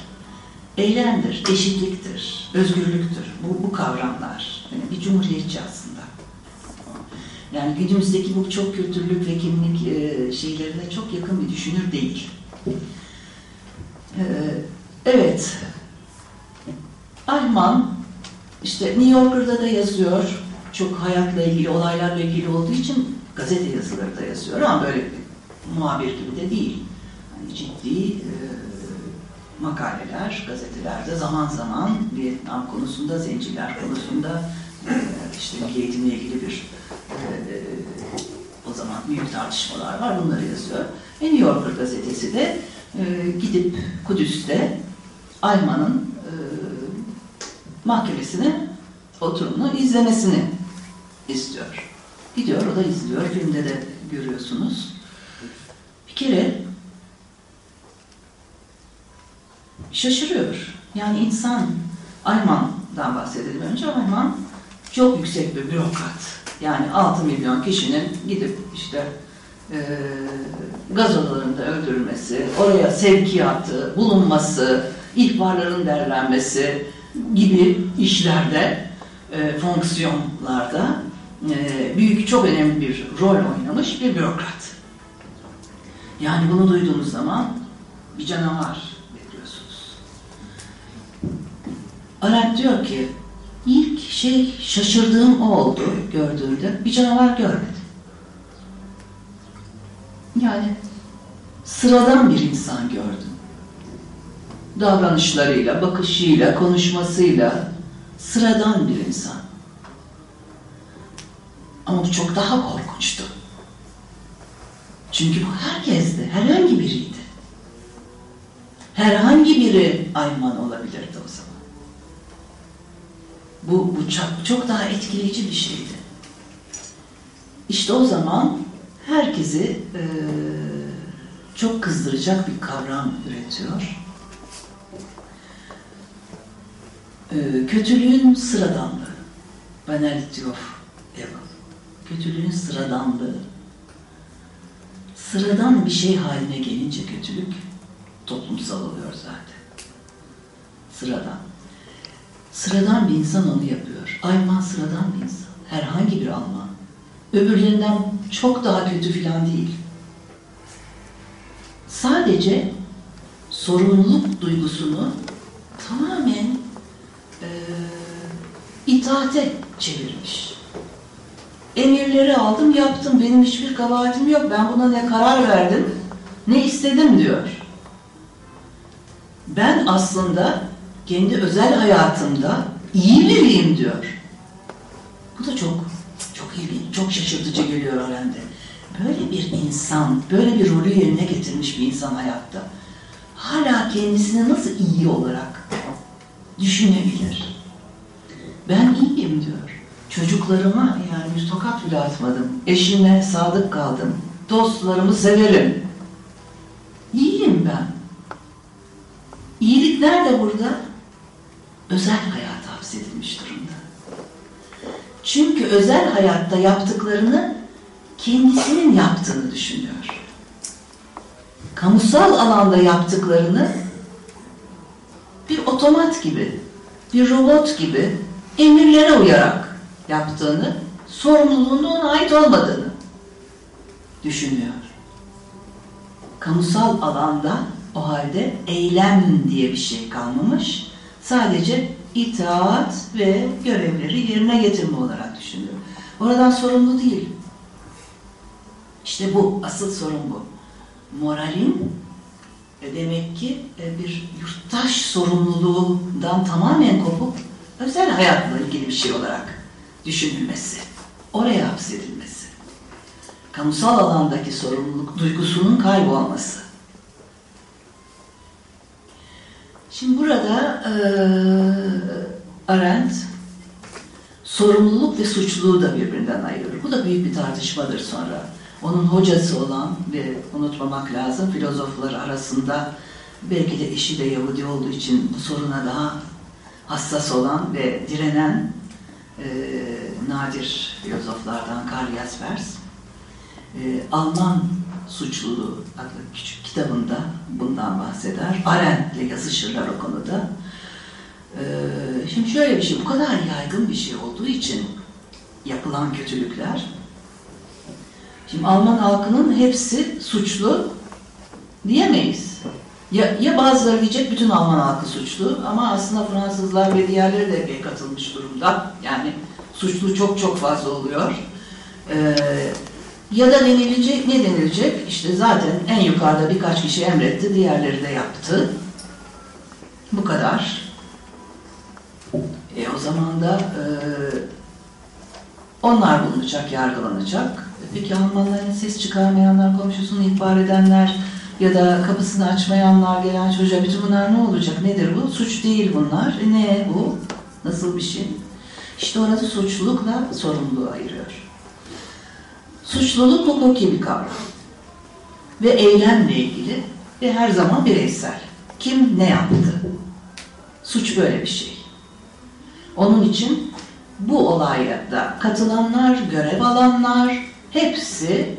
Speaker 2: Eylemdir, eşitliktir, özgürlüktür. Bu, bu kavramlar. Yani bir cumhuriyetçi aslında. Yani günümüzdeki bu çok kültürlük ve kimlik e, şeylerine çok yakın bir düşünür değil. E, evet. Ayman işte New Yorker'da da yazıyor. Çok hayatla ilgili, olaylarla ilgili olduğu için gazete yazıları da yazıyor ama böyle muhabir gibi de değil. Yani ciddi e, makaleler gazetelerde zaman zaman Vietnam konusunda, zenciler konusunda e, işte eğitimle ilgili bir e, o zaman büyük tartışmalar var. Bunları yazıyor. Ve New Yorker gazetesi de e, gidip Kudüs'te Ayman'ın e, mahkemesini, oturumunu izlemesini istiyor. Gidiyor, o da izliyor. Filmde de görüyorsunuz. Kere şaşırıyor. Yani insan, Ayman'dan bahsedelim önce. Ayman çok yüksek bir bürokrat. Yani 6 milyon kişinin gidip işte e, gaz öldürülmesi, oraya sevkiyatı, bulunması, ihbarların derlenmesi gibi işlerde, e, fonksiyonlarda e, büyük, çok önemli bir rol oynamış bir bürokrat. Yani bunu duyduğunuz zaman bir canavar bekliyorsunuz. Arendt diyor ki, ilk şey şaşırdığım o oldu gördüğümde. Bir canavar görmedim. Yani sıradan bir insan gördüm. Davranışlarıyla, bakışıyla, konuşmasıyla sıradan bir insan. Ama bu çok daha korkunçtu. Çünkü bu herkesti, herhangi biriydi. Herhangi biri Ayman olabilirdi o zaman. Bu, bu çok, çok daha etkileyici bir şeydi. İşte o zaman herkesi e, çok kızdıracak bir kavram üretiyor. E, kötülüğün sıradanlığı. Banality of evil. Kötülüğün sıradanlığı. Sıradan bir şey haline gelince kötülük toplumsal oluyor zaten. Sıradan. Sıradan bir insan onu yapıyor. Ayman sıradan bir insan. Herhangi bir Alman. Öbürlerinden çok daha kötü filan değil. Sadece sorumluluk duygusunu tamamen e, itaate çevirmiş. Emirleri aldım, yaptım. Benim hiçbir kabahatim yok. Ben buna ne karar verdim, ne istedim diyor. Ben aslında kendi özel hayatımda iyi biriyim diyor. Bu da çok çok ilginç, çok şaşırtıcı geliyor Arendt'e. Böyle bir insan, böyle bir rolü yerine getirmiş bir insan hayatta hala kendisini nasıl iyi olarak düşünebilir? Ben iyiyim diyor. Çocuklarıma yani bir tokat bile atmadım. Eşime sadık kaldım. Dostlarımı severim. İyiyim ben. İyilik nerede burada? Özel hayata hapsedilmiş durumda. Çünkü özel hayatta yaptıklarını kendisinin yaptığını düşünüyor. kamusal alanda yaptıklarını bir otomat gibi, bir robot gibi emirlere uyarak yaptığını, sorumluluğunun ait olmadığını düşünüyor. Kamusal alanda o halde eylem diye bir şey kalmamış. Sadece itaat ve görevleri yerine getirme olarak düşünüyor. Oradan sorumlu değil. İşte bu, asıl sorun bu. Moralin e, demek ki e, bir yurttaş sorumluluğundan tamamen kopup özel hayatla ilgili bir şey olarak düşünülmesi. Oraya hapsedilmesi. Kamusal alandaki sorumluluk duygusunun kaybolması. Şimdi burada e, Arendt sorumluluk ve suçluluğu da birbirinden ayırır. Bu da büyük bir tartışmadır sonra. Onun hocası olan ve unutmamak lazım filozoflar arasında belki de eşi de Yahudi olduğu için bu soruna daha hassas olan ve direnen e, nadir filozoflardan Karl Jaspers e, Alman suçluluğu adlı küçük kitabında bundan bahseder. Arendt'le yazışırlar o konuda. Ee, şimdi şöyle bir şey, bu kadar yaygın bir şey olduğu için yapılan kötülükler, şimdi Alman halkının hepsi suçlu diyemeyiz. Ya, ya bazıları diyecek bütün Alman halkı suçlu ama aslında Fransızlar ve diğerleri de epey katılmış durumda. Yani suçlu çok çok fazla oluyor. Ee, ya da denilecek, ne denilecek? İşte zaten en yukarıda birkaç kişi emretti, diğerleri de yaptı. Bu kadar. E o zaman da e, onlar bulunacak, yargılanacak. Peki Almanların ses çıkarmayanlar, komşusunu ihbar edenler ya da kapısını açmayanlar, gelen çocuğa bütün bunlar ne olacak? Nedir bu? Suç değil bunlar. E ne bu? Nasıl bir şey? İşte orada suçlulukla sorumluluğu ayırıyor. Suçluluk hukuki bir kavram. Ve eylemle ilgili ve her zaman bireysel. Kim ne yaptı? Suç böyle bir şey. Onun için bu olaya da katılanlar, görev alanlar hepsi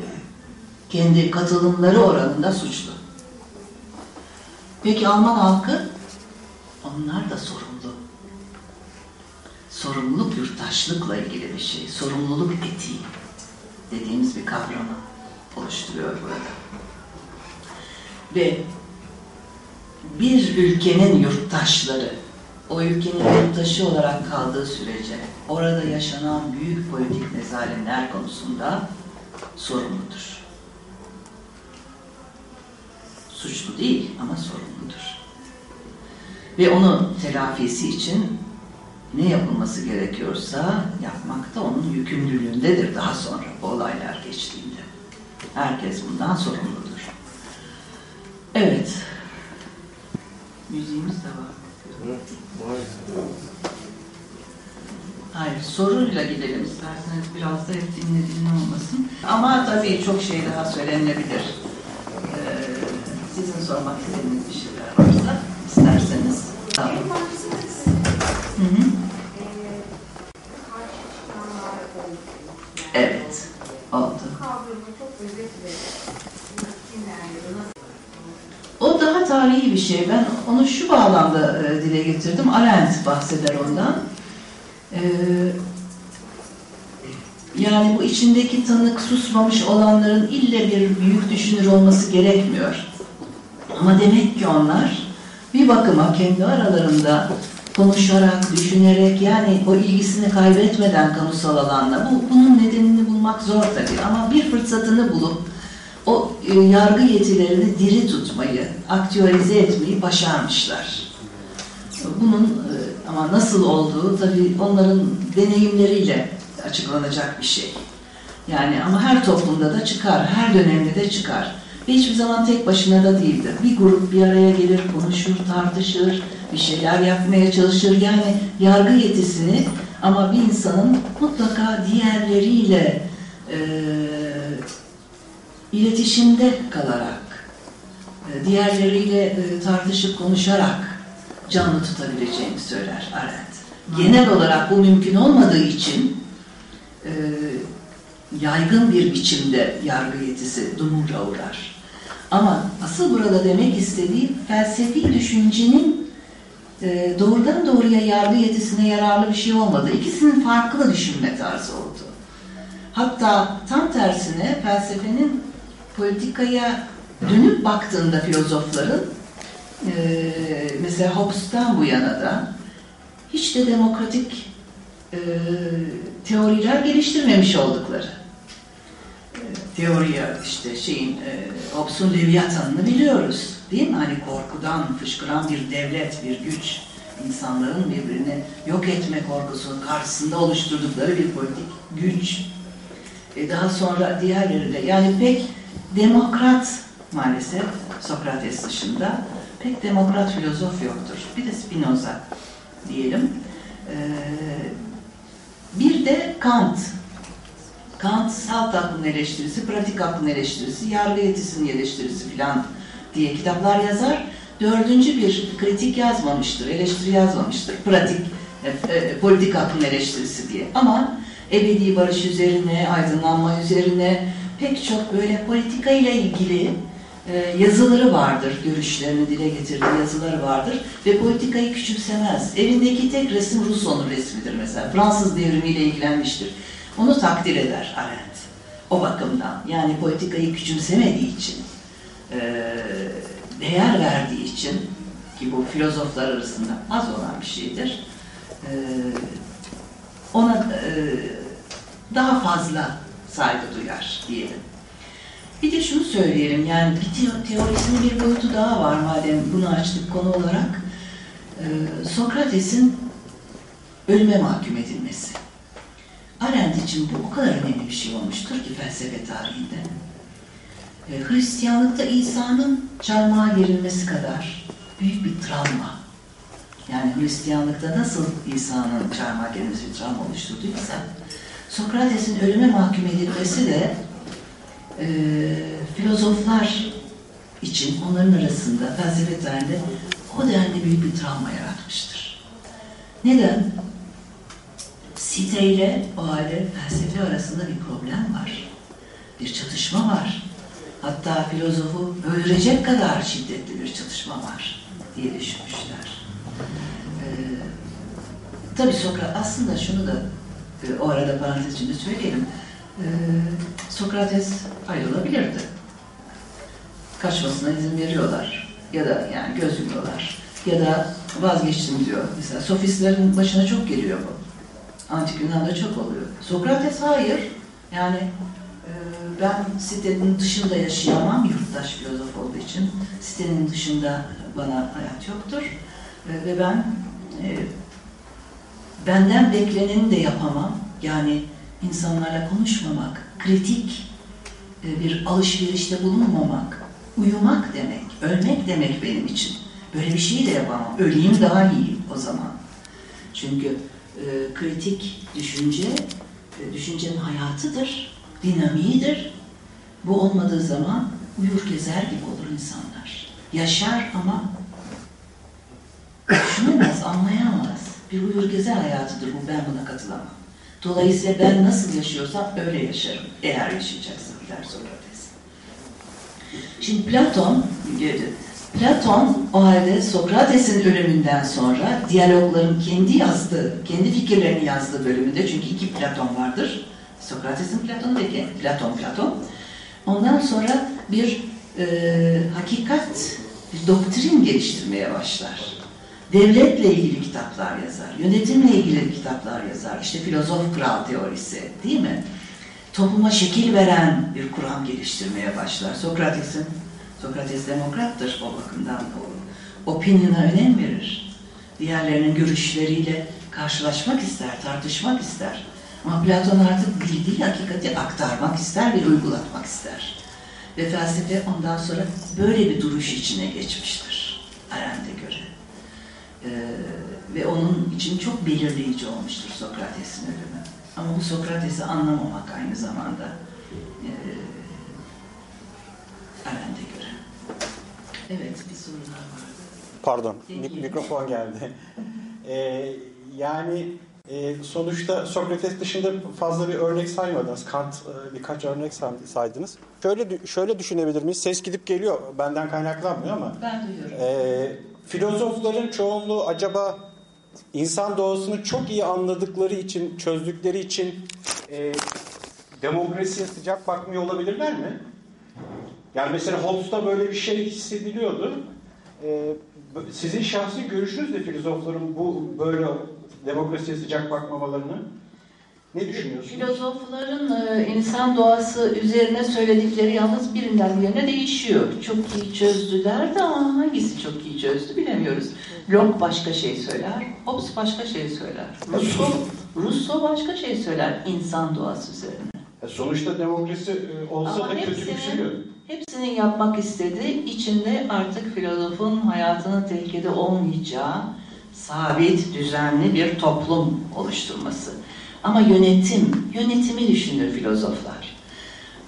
Speaker 2: kendi katılımları oranında suçlu. Peki Alman halkı? Onlar da sorumlu. Sorumluluk yurttaşlıkla ilgili bir şey. Sorumluluk etiği dediğimiz bir kavramı oluşturuyor burada. Ve bir ülkenin yurttaşları, o ülkenin yurttaşı olarak kaldığı sürece orada yaşanan büyük politik nezalimler konusunda sorumludur. Suçlu değil ama sorumludur. Ve onun telafisi için ne yapılması gerekiyorsa yapmak da onun yükümlülüğündedir daha sonra bu olaylar geçtiğinde. Herkes bundan sorumludur. Evet. Müziğimiz de var. Hayır, soruyla gidelim isterseniz biraz da hep dinle dinle olmasın. Ama tabii çok şey daha söylenebilir. Ee, sizin sormak istediğiniz bir şeyler varsa isterseniz. Tamam. Hı hı. Evet, oldu. O daha tarihi bir şey. Ben onu şu bağlamda e, dile getirdim. Arendt bahseder ondan. E, yani bu içindeki tanık susmamış olanların ille bir büyük düşünür olması gerekmiyor. Ama demek ki onlar bir bakıma kendi aralarında konuşarak, düşünerek yani o ilgisini kaybetmeden kamusal alanla bu, bunun nedenini bulmak zor tabii ama bir fırsatını bulup o e, yargı yetilerini diri tutmayı, aktüelize etmeyi başarmışlar. Bunun e, ama nasıl olduğu tabii onların deneyimleriyle açıklanacak bir şey. Yani ama her toplumda da çıkar, her dönemde de çıkar. Ve hiçbir zaman tek başına da değildir. Bir grup bir araya gelir, konuşur, tartışır, bir şeyler yapmaya çalışır. Yani yargı yetisini ama bir insanın mutlaka diğerleriyle e, iletişimde kalarak, e, diğerleriyle e, tartışıp konuşarak canlı tutabileceğini söyler Arendt. Genel olarak bu mümkün olmadığı için e, yaygın bir biçimde yargı yetisi dumura uğrar. Ama asıl burada demek istediğim felsefi düşüncenin e, doğrudan doğruya yargı yetisine yararlı bir şey olmadı. İkisinin farklı düşünme tarzı oldu. Hatta tam tersine felsefenin politikaya dönüp baktığında filozofların e, mesela Hobbes'tan bu yana da hiç de demokratik e, teoriler geliştirmemiş oldukları. E, teoriye işte şeyin e, Hobbes'un Leviathan'ını biliyoruz. Değil mi? Hani korkudan fışkıran bir devlet, bir güç insanların birbirini yok etme korkusunun karşısında oluşturdukları bir politik güç. E, daha sonra diğerleri de yani pek demokrat maalesef Sokrates dışında pek demokrat filozof yoktur. Bir de Spinoza diyelim. Ee, bir de Kant. Kant salt aklın eleştirisi, pratik aklın eleştirisi, yargı yetisinin eleştirisi filan diye kitaplar yazar. Dördüncü bir kritik yazmamıştır, eleştiri yazmamıştır. Pratik, e, e, politik aklın eleştirisi diye. Ama ebedi barış üzerine, aydınlanma üzerine pek çok böyle politika ile ilgili e, yazıları vardır, görüşlerini dile getirdiği yazıları vardır ve politikayı küçümsemez. Evindeki tek resim Rousseau'nun resmidir mesela. Fransız devrimiyle ilgilenmiştir. Onu takdir eder Arendt. O bakımdan yani politikayı küçümsemediği için, e, değer verdiği için ki bu filozoflar arasında az olan bir şeydir. E, ona e, daha fazla saygı duyar diyelim. Bir de şunu söyleyelim, yani bir teo- teorisinin bir boyutu daha var madem bunu açtık konu olarak. Sokrates'in ölüme mahkum edilmesi. Arendt için bu o kadar önemli bir şey olmuştur ki felsefe tarihinde. Ee, Hristiyanlıkta İsa'nın çarmıha gerilmesi kadar büyük bir travma. Yani Hristiyanlıkta nasıl İsa'nın çarmıha gerilmesi bir travma oluşturduysa, Sokrates'in ölüme mahkum edilmesi de e, filozoflar için onların arasında felsefe tarihinde o denli büyük bir travma yaratmıştır. Neden? Site ile o halde felsefe arasında bir problem var. Bir çatışma var. Hatta filozofu öldürecek kadar şiddetli bir çatışma var diye düşünmüşler. Ee, tabii Sokrat aslında şunu da e, o arada parantez içinde söyleyelim. Ee, Sokrates ayrılabilirdi. Kaçmasına izin veriyorlar. Ya da yani göz yumuyorlar. Ya da vazgeçtim diyor. Mesela sofistlerin başına çok geliyor bu. Antik Yunan'da çok oluyor. Sokrates hayır. Yani e, ben sitenin dışında yaşayamam. Yurttaş filozof olduğu için. Sitenin dışında bana hayat yoktur. E, ve ben e, benden bekleneni de yapamam. Yani insanlarla konuşmamak, kritik e, bir alışverişte bulunmamak, uyumak demek, ölmek demek benim için. Böyle bir şeyi de yapamam. Öleyim daha iyi o zaman. Çünkü e, kritik düşünce, e, düşüncenin hayatıdır, dinamiğidir. Bu olmadığı zaman uyur gezer gibi olur insanlar. Yaşar ama düşünemez, anlayamaz. Bir uyur gezer hayatıdır bu, ben buna katılamam. Dolayısıyla ben nasıl yaşıyorsam öyle yaşarım. Eğer yaşayacaksam der Sokrates. Şimdi Platon, Platon o halde Sokrates'in ölümünden sonra diyalogların kendi yazdığı, kendi fikirlerini yazdığı bölümünde çünkü iki Platon vardır. Sokrates'in Platon'u ve Platon Platon. Ondan sonra bir e, hakikat, bir doktrin geliştirmeye başlar devletle ilgili kitaplar yazar, yönetimle ilgili kitaplar yazar. İşte filozof kral teorisi değil mi? Topluma şekil veren bir kuram geliştirmeye başlar. Sokrates'in, Sokrates demokrattır o bakımdan. O, opinion'a önem verir. Diğerlerinin görüşleriyle karşılaşmak ister, tartışmak ister. Ama Platon artık bildiği hakikati aktarmak ister ve uygulatmak ister. Ve felsefe ondan sonra böyle bir duruş içine geçmiştir. Arendt'e göre. Ee, ve onun için çok belirleyici olmuştur Sokrates'in ölümü. Ama bu Sokrates'i anlamamak aynı zamanda e, Arendt'e göre. Evet, bir sorular vardı.
Speaker 3: Pardon, mik- mikrofon geldi. Ee, yani E, sonuçta Sokrates dışında fazla bir örnek saymadınız. Kant e, birkaç örnek say- saydınız. Şöyle şöyle düşünebilir miyiz? Ses gidip geliyor. Benden kaynaklanmıyor ama.
Speaker 2: Ben duyuyorum.
Speaker 3: E, filozofların çoğunluğu acaba insan doğasını çok iyi anladıkları için, çözdükleri için e, demokrasiye sıcak bakmıyor olabilirler mi? Yani mesela Hobbes'ta böyle bir şey hissediliyordu. E, b- sizin şahsi görüşünüz de filozofların bu böyle demokrasiye sıcak bakmamalarını ne düşünüyorsunuz?
Speaker 2: Filozofların e, insan doğası üzerine söyledikleri yalnız birinden birine değişiyor. Çok iyi çözdüler de ama hangisi çok iyi çözdü bilemiyoruz. Locke başka şey söyler, Hobbes başka şey söyler. Rousseau, Rousseau başka şey söyler insan doğası üzerine.
Speaker 3: E, Sonuçta demokrasi e, olsa
Speaker 2: Ama
Speaker 3: da kötü yükseliyor.
Speaker 2: Hepsinin yapmak istediği içinde artık filozofun hayatının tehlikede olmayacağı sabit, düzenli bir toplum oluşturması. Ama yönetim, yönetimi düşünür filozoflar.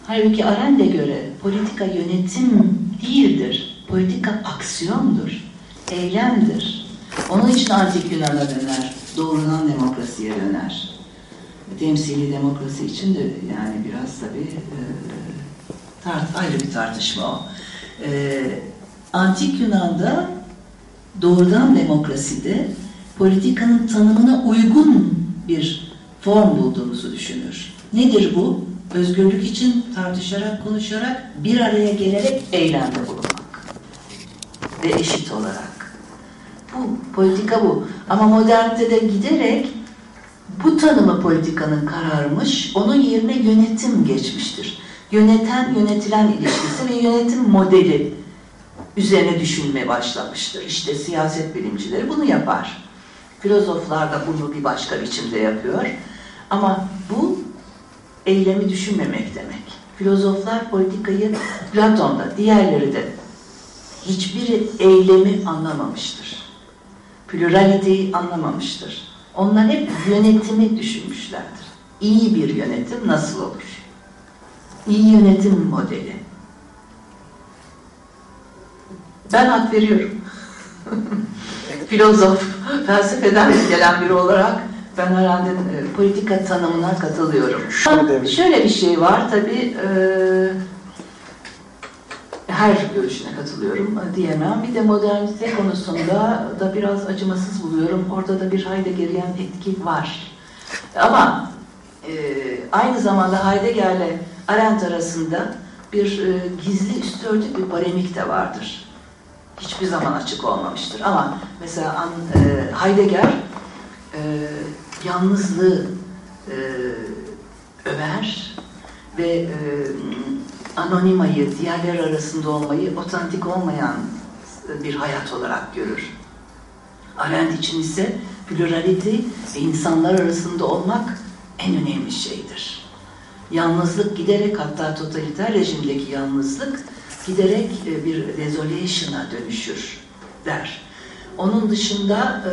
Speaker 2: Halbuki Arendt'e göre politika yönetim değildir. Politika aksiyondur, eylemdir. Onun için antik Yunan'a döner, doğrudan demokrasiye döner. Temsili demokrasi için de yani biraz tabii e, tart ayrı bir tartışma o. E, antik Yunan'da doğrudan demokraside politikanın tanımına uygun bir form bulduğumuzu düşünür. Nedir bu? Özgürlük için tartışarak, konuşarak, bir araya gelerek eylemde bulunmak. Ve eşit olarak. Bu, politika bu. Ama modernitede giderek bu tanımı politikanın kararmış, onun yerine yönetim geçmiştir. Yöneten, yönetilen ilişkisi ve yönetim modeli üzerine düşünmeye başlamıştır. İşte siyaset bilimcileri bunu yapar. Filozoflar da bunu bir başka biçimde yapıyor. Ama bu eylemi düşünmemek demek. Filozoflar politikayı Platon'da, diğerleri de hiçbiri eylemi anlamamıştır. Pluraliteyi anlamamıştır. Onlar hep yönetimi düşünmüşlerdir. İyi bir yönetim nasıl olur? İyi yönetim modeli. Ben hak veriyorum. Filozof, felsefeden gelen biri olarak ben herhalde e, politika tanımına katılıyorum.
Speaker 3: Şöyle
Speaker 2: Şöyle bir şey var tabii, e, her görüşüne katılıyorum e, diyemem. Bir de modernite konusunda da biraz acımasız buluyorum. Orada da bir Heideggerian etki var. Ama e, aynı zamanda Heidegger'le Arendt arasında bir e, gizli üstü bir polemik de vardır. Hiçbir zaman açık olmamıştır. Ama mesela An- e, Heidegger e, yalnızlığı e, över ve e, anonimayı, diğerler arasında olmayı otantik olmayan bir hayat olarak görür. Arendt için ise plurality ve insanlar arasında olmak en önemli şeydir. Yalnızlık giderek hatta totaliter rejimdeki yalnızlık giderek e, bir desolation'a dönüşür der. Onun dışında e,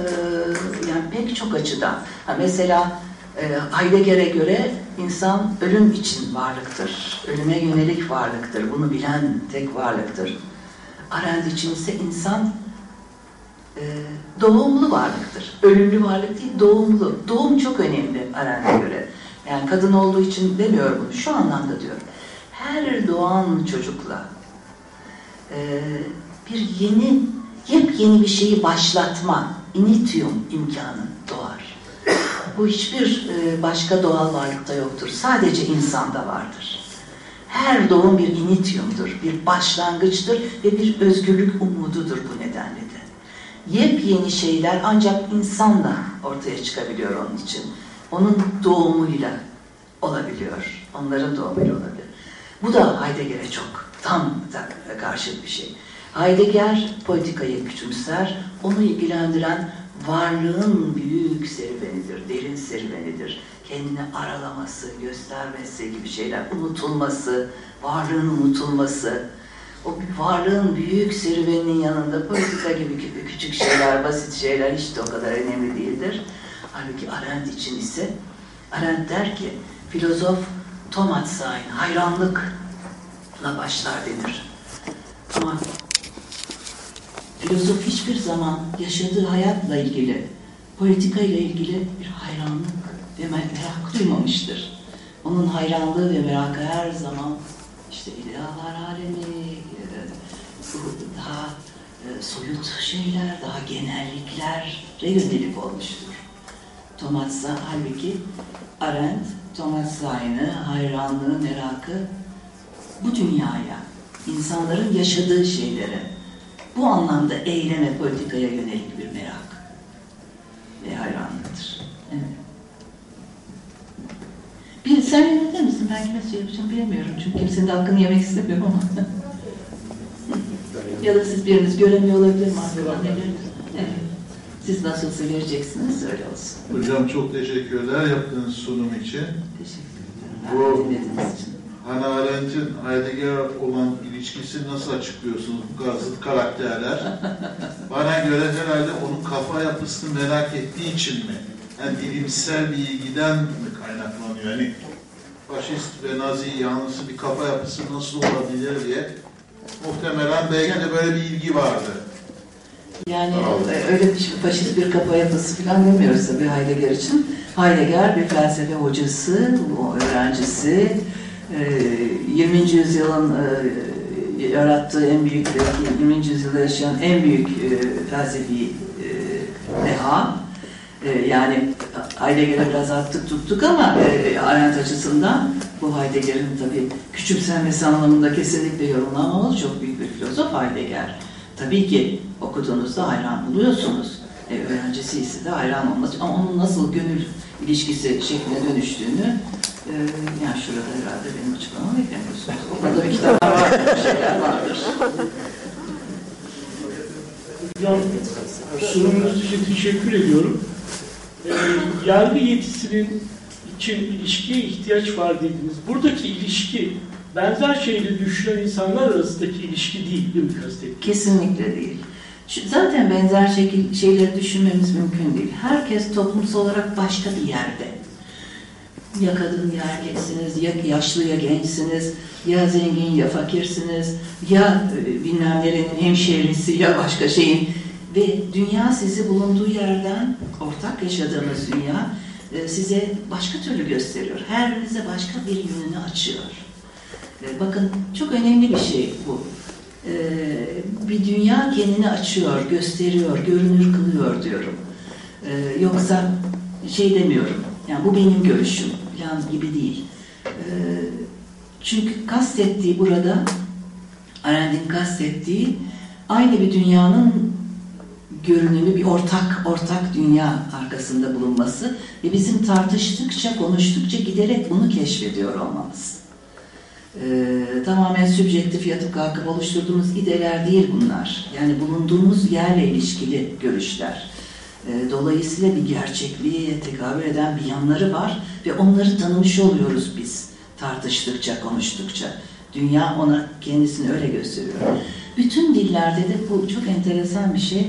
Speaker 2: yani pek çok açıdan mesela e, Heidegger'e göre insan ölüm için varlıktır. Ölüme yönelik varlıktır. Bunu bilen tek varlıktır. Arendt için ise insan doğumlu varlıktır. Ölümlü varlık değil, doğumlu. Doğum çok önemli Arendt'e göre. Yani kadın olduğu için demiyorum bunu. Şu anlamda diyorum. Her doğan çocukla e, bir yeni, yepyeni bir şeyi başlatma, initium imkanı doğar. Bu hiçbir e, başka doğal varlıkta yoktur. Sadece insanda vardır. Her doğum bir initiumdur, bir başlangıçtır ve bir özgürlük umududur bu nedenle de. Yepyeni şeyler ancak insanla ortaya çıkabiliyor onun için. Onun doğumuyla olabiliyor. Onların doğumuyla olabilir. Bu da Heidegger'e çok tam da karşıt bir şey. Heidegger politikayı küçümser, onu ilgilendiren varlığın büyük serüvenidir, derin serüvenidir. Kendini aralaması, göstermesi gibi şeyler, unutulması, varlığın unutulması, o varlığın büyük serüveninin yanında politika gibi kü- küçük şeyler, basit şeyler hiç de o kadar önemli değildir. Halbuki Arendt için ise, Arendt der ki, filozof Tomatzsein, hayranlıkla başlar denir. Ama filozof hiçbir zaman yaşadığı hayatla ilgili politika ile ilgili bir hayranlık ve merak duymamıştır. Onun hayranlığı ve merakı her zaman işte idealar alemi, e, daha e, soyut şeyler, daha genelliklere yönelik olmuştur. Thomas halbuki Arendt, Thomas Sain'i, hayranlığı, merakı bu dünyaya, insanların yaşadığı şeylere, bu anlamda eyleme, politikaya yönelik bir merak ve hayranlıktır. Evet. Bir sen yönetir misin? Ben kime yapacağım bilemiyorum. Çünkü kimsenin de hakkını yemek istemiyorum ama. ya da siz biriniz göremiyor olabilir mi? Evet. Siz nasılsa vereceksiniz, öyle olsun.
Speaker 4: Hocam çok teşekkürler yaptığınız sunum için.
Speaker 2: Teşekkür
Speaker 4: Bu-
Speaker 2: ederim. İçin.
Speaker 4: Hannah Arendt'in Heidegger olan ilişkisi nasıl açıklıyorsunuz bu kadar zıt karakterler? Bana göre herhalde onun kafa yapısını merak ettiği için mi? Yani bilimsel bir ilgiden mi kaynaklanıyor? Yani faşist ve nazi yanlısı bir kafa yapısı nasıl olabilir diye muhtemelen belki de böyle bir ilgi vardı.
Speaker 2: Yani e, öyle bir faşist bir kafa yapısı falan demiyoruz tabii Heidegger için. Heidegger bir felsefe hocası, bu öğrencisi. e, 20. yüzyılın e, yarattığı en büyük, belki 20. yüzyılda yaşayan en büyük e, felsefi e, deha. E, yani Heidegger'e biraz attık tuttuk ama e, Arendt açısından bu Heidegger'in tabii küçümsenmesi anlamında kesinlikle yorumlanmamalı. Çok büyük bir filozof Heidegger. Tabii ki okuduğunuzda hayran buluyorsunuz. E, öğrencisi ise de hayran olmaz. Ama onun nasıl gönül ilişkisi şekline dönüştüğünü e, yani şurada herhalde benim açıklamamı beklemiyorsunuz. Orada bir kitaplar vardır, şeyler vardır.
Speaker 5: Sunumunuz için teşekkür ediyorum. Ee, yargı yetisinin için ilişkiye ihtiyaç var dediniz. Buradaki ilişki benzer şeyleri düşünen insanlar arasındaki ilişki değil değil mi kastettiğiniz?
Speaker 2: Kesinlikle değil. Zaten benzer şekil, şeyleri düşünmemiz mümkün değil. Herkes toplumsal olarak başka bir yerde. Ya kadın ya erkeksiniz, ya yaşlı ya gençsiniz, ya zengin ya fakirsiniz, ya e, bilmem hemşehrisi ya başka şeyin. Ve dünya sizi bulunduğu yerden, ortak yaşadığınız dünya e, size başka türlü gösteriyor. Her birinize başka bir yönünü açıyor. E, Bakın çok önemli bir şey bu. E, Bir dünya kendini açıyor, gösteriyor, görünür kılıyor diyorum. E, Yoksa şey demiyorum, yani bu benim görüşüm falan gibi değil. Çünkü kastettiği burada, Arendt'in kastettiği aynı bir dünyanın görünümü bir ortak ortak dünya arkasında bulunması ve bizim tartıştıkça, konuştukça giderek bunu keşfediyor olmamız. Ee, tamamen sübjektif yatıp kalkıp oluşturduğumuz ideler değil bunlar. Yani bulunduğumuz yerle ilişkili görüşler. Ee, dolayısıyla bir gerçekliğe tekabül eden bir yanları var ve onları tanımış oluyoruz biz tartıştıkça, konuştukça. Dünya ona kendisini öyle gösteriyor. Bütün dillerde de bu çok enteresan bir şey.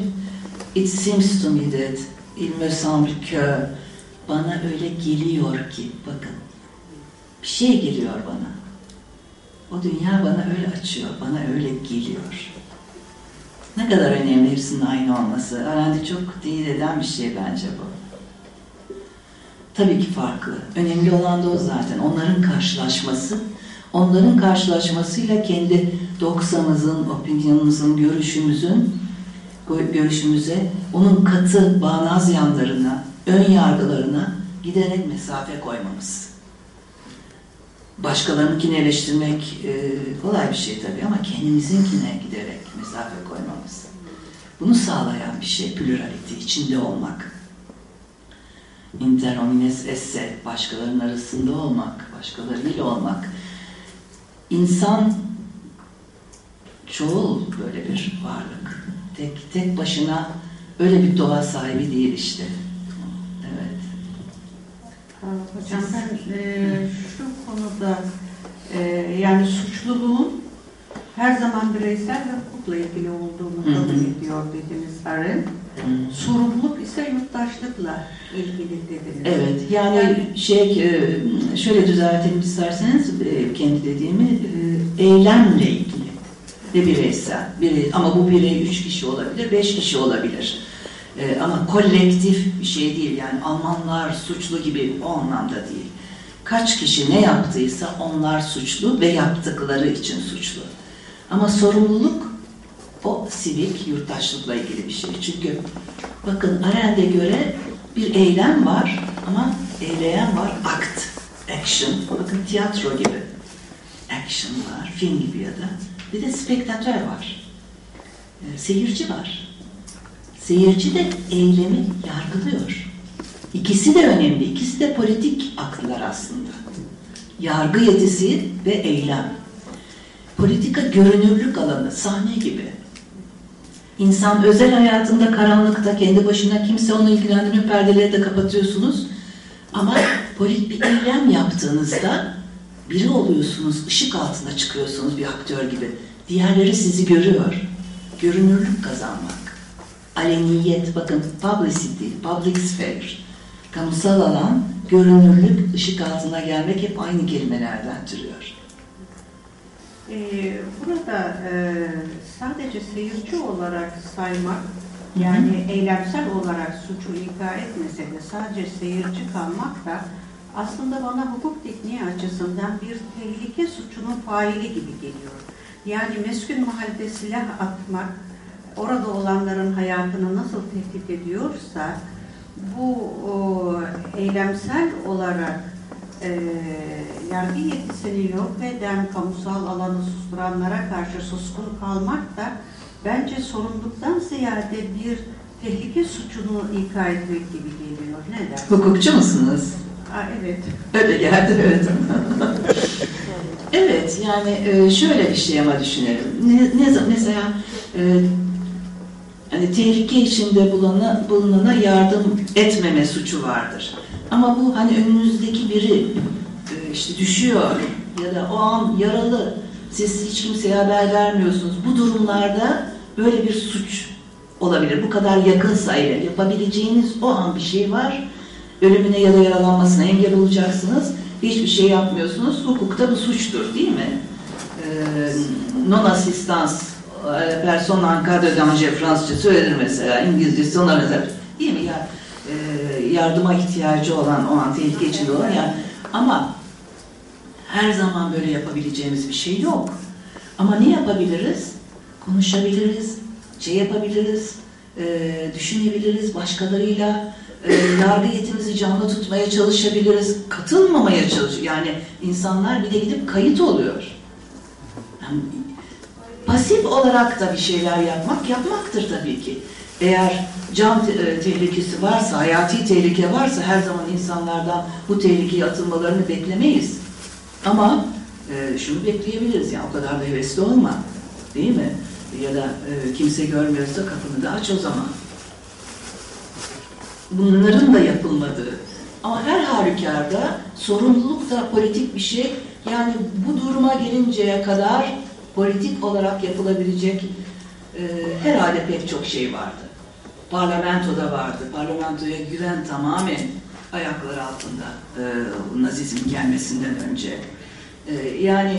Speaker 2: It seems to me that, il me semble que, bana öyle geliyor ki, bakın, bir şey geliyor bana. O dünya bana öyle açıyor, bana öyle geliyor. Ne kadar önemli hepsinin aynı olması. Arendt'i çok değil eden bir şey bence bu. Tabii ki farklı. Önemli olan da o zaten. Onların karşılaşması. Onların karşılaşmasıyla kendi doksamızın, opinionumuzun, görüşümüzün görüşümüze, onun katı, bağnaz yanlarına, ön yargılarına giderek mesafe koymamız. Başkalarınınkini eleştirmek e, kolay bir şey tabii ama kendimizinkine giderek mesafe koymamız. Bunu sağlayan bir şey, pluralite, içinde olmak. Inter homines esse, başkalarının arasında olmak, başkalarıyla olmak. İnsan çoğul böyle bir varlık. Tek, tek başına öyle bir doğa sahibi değil işte.
Speaker 6: Hocam ben e, şu konuda e, yani suçluluğun her zaman bireysel ve hukukla ilgili olduğunu kabul ediyor dediniz.
Speaker 2: Hı.
Speaker 6: Sorumluluk ise yurttaşlıkla ilgili dediniz.
Speaker 2: Evet, yani şey e, şöyle düzeltelim isterseniz e, kendi dediğimi e, eylemle ilgili ve bireysel. Birey, ama bu birey üç kişi olabilir, beş kişi olabilir. E, ama kolektif bir şey değil. Yani Almanlar suçlu gibi o anlamda değil. Kaç kişi ne yaptıysa onlar suçlu ve yaptıkları için suçlu. Ama sorumluluk o sivik yurttaşlıkla ilgili bir şey. Çünkü bakın Arendt'e göre bir eylem var ama eyleyen var act, action. Bakın tiyatro gibi action var, film gibi ya da. Bir de spektatör var. E, seyirci var. Seyirci de eylemi yargılıyor. İkisi de önemli. İkisi de politik aktılar aslında. Yargı yetisi ve eylem. Politika görünürlük alanı, sahne gibi. İnsan özel hayatında karanlıkta kendi başına kimse onu ilgilendirmiyor perdeleri de kapatıyorsunuz. Ama polit bir eylem yaptığınızda biri oluyorsunuz, ışık altına çıkıyorsunuz bir aktör gibi. Diğerleri sizi görüyor. Görünürlük kazanmak. Aleniyet, bakın publicity, public sphere. Kamusal alan, görünürlük, ışık altına gelmek hep aynı kelimelerden türüyor.
Speaker 6: Ee, burada e, sadece seyirci olarak saymak, yani eylemsel olarak suçu ika etmese de sadece seyirci kalmak da aslında bana hukuk tekniği açısından bir tehlike suçunun faili gibi geliyor. Yani meskun mahallede silah atmak, orada olanların hayatını nasıl tehdit ediyorsa bu o, eylemsel olarak e, yargı yetisini yok eden kamusal alanı susturanlara karşı suskun kalmak da bence sorumluluktan ziyade bir tehlike suçunu ika etmek gibi geliyor. Neden?
Speaker 2: Hukukçu musunuz?
Speaker 6: Aa, evet.
Speaker 2: Öyle geldi, evet. evet, yani e, şöyle bir şey ama düşünelim. Ne, ne mesela e, tehlike içinde bulana, bulunana yardım etmeme suçu vardır. Ama bu hani önünüzdeki biri e, işte düşüyor ya da o an yaralı, siz hiç kimseye haber vermiyorsunuz. Bu durumlarda böyle bir suç olabilir. Bu kadar yakınsa eğer yapabileceğiniz o an bir şey var ölümüne ya da yaralanmasına engel olacaksınız. Hiçbir şey yapmıyorsunuz. Hukukta bu suçtur değil mi? Ee, non assistance e, person en cas de danger Fransızca söylenir mesela. İngilizcesi ona benzer. Değil mi? Ya, e, yardıma ihtiyacı olan, o an tehlike içinde olan ya. Ama her zaman böyle yapabileceğimiz bir şey yok. Ama ne yapabiliriz? Konuşabiliriz, şey yapabiliriz, e, düşünebiliriz başkalarıyla, e, yargı canlı tutmaya çalışabiliriz, katılmamaya çalış. Yani insanlar bir de gidip kayıt oluyor. Yani pasif olarak da bir şeyler yapmak, yapmaktır tabii ki. Eğer can te- e, tehlikesi varsa, hayati tehlike varsa her zaman insanlardan bu tehlikeye atılmalarını beklemeyiz. Ama e, şunu bekleyebiliriz yani o kadar da hevesli olma. Değil mi? Ya da e, kimse görmüyorsa kapını da aç o zaman. Bunların da yapılmadığı. Ama her halükarda sorumluluk da politik bir şey. Yani bu duruma gelinceye kadar politik olarak yapılabilecek e, herhalde pek çok şey vardı. Parlamentoda vardı. Parlamentoya güven tamamen ayakları altında e, Nazizmin gelmesinden önce. E, yani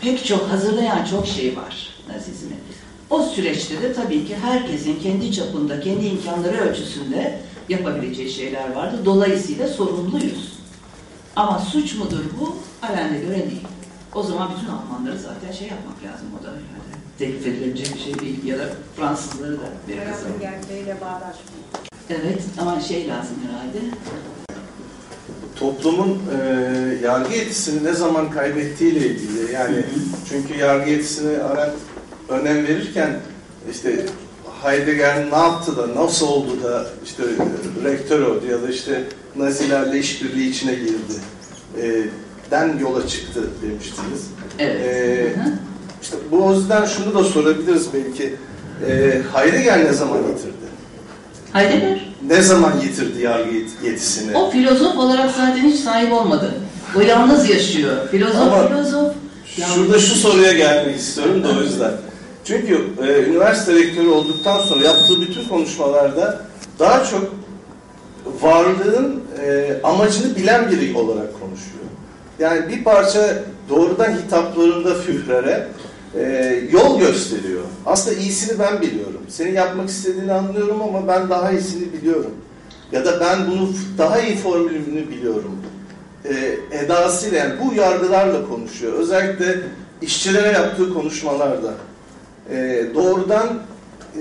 Speaker 2: pek çok hazırlayan çok şey var Nazizmi. O süreçte de tabii ki herkesin kendi çapında, kendi imkanları ölçüsünde yapabileceği şeyler vardı. Dolayısıyla sorumluyuz. Ama suç mudur bu? Alende göre değil. O zaman bütün Almanları zaten şey yapmak lazım o da yani. Teklif edilebilecek bir şey değil. Ya da Fransızları da bir
Speaker 6: gerçeğiyle bağdaşmıyor.
Speaker 2: Evet ama şey lazım herhalde.
Speaker 7: toplumun e, yargı yetisini ne zaman kaybettiğiyle ilgili. Yani çünkü yargı yetisini Arendt önem verirken işte Heidegger ne yaptı da nasıl oldu da işte rektör oldu ya da işte Nazilerle işbirliği içine girdi e, den yola çıktı demiştiniz.
Speaker 2: Evet.
Speaker 7: Ee. İşte bu yüzden şunu da sorabiliriz belki. E, Heidegger ne zaman yitirdi?
Speaker 2: Heidegger.
Speaker 7: Ne zaman yitirdi yargı yet- yetisini?
Speaker 2: O filozof olarak zaten hiç sahip olmadı. O yalnız yaşıyor. Filozof,
Speaker 7: Ama-
Speaker 2: filozof.
Speaker 7: Şurada şu soruya gelmek istiyorum da o yüzden. Çünkü e, üniversite rektörü olduktan sonra yaptığı bütün konuşmalarda daha çok varlığın e, amacını bilen biri olarak konuşuyor. Yani bir parça doğrudan hitaplarında Führer'e e, yol gösteriyor. Aslında iyisini ben biliyorum. Senin yapmak istediğini anlıyorum ama ben daha iyisini biliyorum. Ya da ben bunu daha iyi formülünü biliyorum. E, edasıyla yani bu yargılarla konuşuyor. Özellikle işçilere yaptığı konuşmalarda e, doğrudan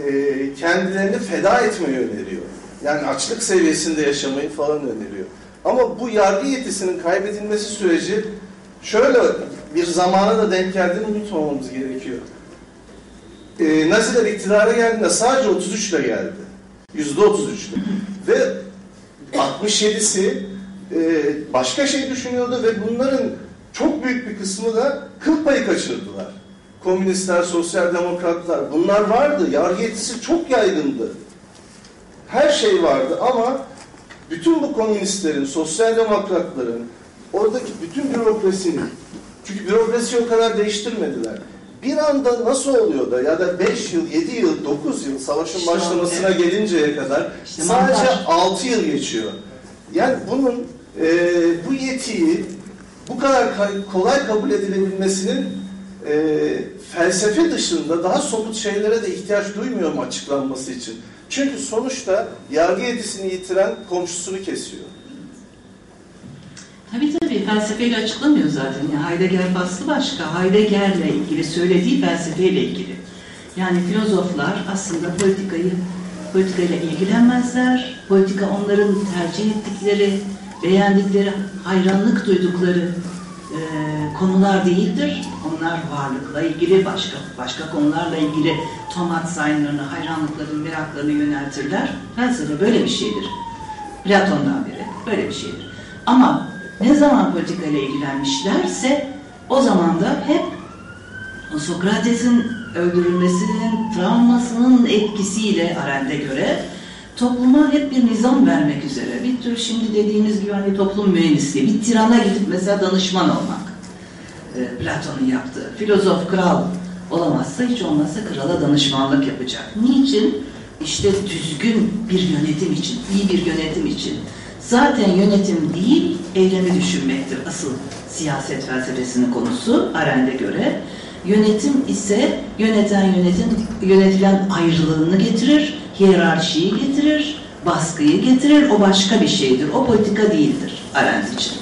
Speaker 7: e, kendilerini feda etmeyi öneriyor. Yani açlık seviyesinde yaşamayı falan öneriyor. Ama bu yargı yetisinin kaybedilmesi süreci şöyle bir zamana da denk geldiğini unutmamamız gerekiyor. E, Naziler iktidara geldiğinde sadece 33 ile geldi. Yüzde 33 ile. Ve 67'si e, başka şey düşünüyordu ve bunların çok büyük bir kısmı da kıl payı kaçırdılar. Komünistler, sosyal demokratlar bunlar vardı. Yargı yetisi çok yaygındı. Her şey vardı ama bütün bu komünistlerin, sosyal demokratların, oradaki bütün bürokrasinin, çünkü bürokrasiyi o kadar değiştirmediler. Bir anda nasıl oluyor da ya da 5 yıl, 7 yıl, 9 yıl savaşın
Speaker 2: İşte
Speaker 7: başlamasına
Speaker 2: evet.
Speaker 7: gelinceye kadar
Speaker 2: İşte
Speaker 7: sadece
Speaker 2: montaj.
Speaker 7: 6 yıl geçiyor. Yani bunun e, bu yetiyi bu kadar ka- kolay kabul edilebilmesinin e, felsefe dışında daha somut şeylere de ihtiyaç duymuyorum açıklanması için. Çünkü sonuçta yargı yetisini yitiren komşusunu kesiyor.
Speaker 2: Tabii tabii felsefeyle açıklamıyor zaten. Yani Heidegger faslı başka. Heidegger'le ilgili söylediği felsefeyle ilgili. Yani filozoflar aslında politikayı politikayla ilgilenmezler. Politika onların tercih ettikleri, beğendikleri, hayranlık duydukları e, konular değildir. Onlar varlıkla ilgili, başka başka konularla ilgili tomat sayınlarını, hayranlıklarını, meraklarını yöneltirler. Felsefe böyle bir şeydir. Platon'dan beri böyle bir şeydir. Ama ne zaman politikayla ilgilenmişlerse o zaman da hep Sokrates'in öldürülmesinin travmasının etkisiyle Arendt'e göre topluma hep bir nizam vermek üzere. Bir tür şimdi dediğimiz gibi hani toplum mühendisliği, bir tirana gidip mesela danışman olmak. E, Platon'un yaptığı. Filozof, kral olamazsa hiç olmazsa krala danışmanlık yapacak. Niçin? İşte düzgün bir yönetim için, iyi bir yönetim için. Zaten yönetim değil, eylemi düşünmektir asıl siyaset felsefesinin konusu Arendt'e göre. Yönetim ise yöneten yönetim, yönetilen ayrılığını getirir, hiyerarşiyi getirir, baskıyı getirir. O başka bir şeydir. O politika değildir Arendt için.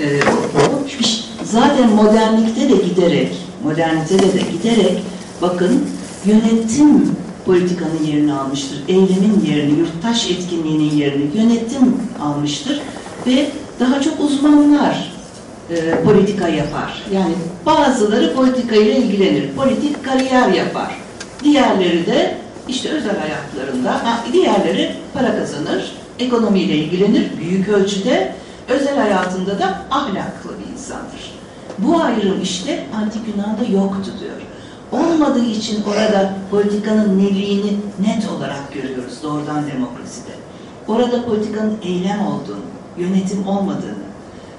Speaker 2: Ee, o, o bir- zaten modernlikte de giderek, modernitede de giderek bakın yönetim politikanın yerini almıştır. Eylemin yerini, yurttaş etkinliğinin yerini yönetim almıştır ve daha çok uzmanlar e, politika yapar. Yani bazıları politikayla ilgilenir, politik kariyer yapar. Diğerleri de işte özel hayatlarında, ha, diğerleri para kazanır, ekonomiyle ilgilenir büyük ölçüde, özel hayatında da ahlaklı bir insandır. Bu ayrım işte antik Yunan'da yoktu diyor. Olmadığı için orada politikanın neliğini net olarak görüyoruz doğrudan demokraside. Orada politikanın eylem olduğunu, yönetim olmadığını,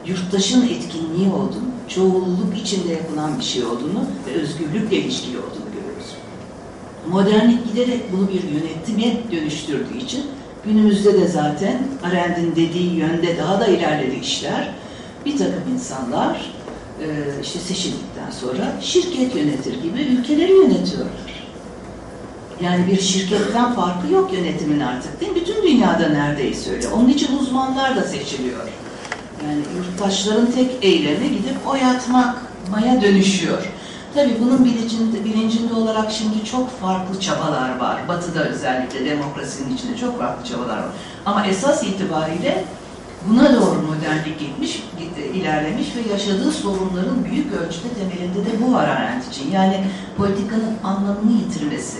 Speaker 2: yurttaşın etkinliği olduğunu, çoğulluk içinde yapılan bir şey olduğunu ve özgürlükle ilişkili olduğunu. Modernlik giderek bunu bir yönetime dönüştürdüğü için günümüzde de zaten Arendt'in dediği yönde daha da ilerledi işler. Bir takım insanlar e, işte seçildikten sonra şirket yönetir gibi ülkeleri yönetiyorlar. Yani bir şirketten farkı yok yönetimin artık değil mi? Bütün dünyada neredeyse öyle. Onun için uzmanlar da seçiliyor. Yani yurttaşların tek eylemi gidip oy atmaya dönüşüyor. Tabii bunun bilincinde, bilincinde olarak şimdi çok farklı çabalar var. Batı'da özellikle demokrasinin içinde çok farklı çabalar var. Ama esas itibariyle buna doğru modernlik gitmiş, git- ilerlemiş ve yaşadığı sorunların büyük ölçüde temelinde de bu var Arendt için. Yani politikanın anlamını yitirmesi,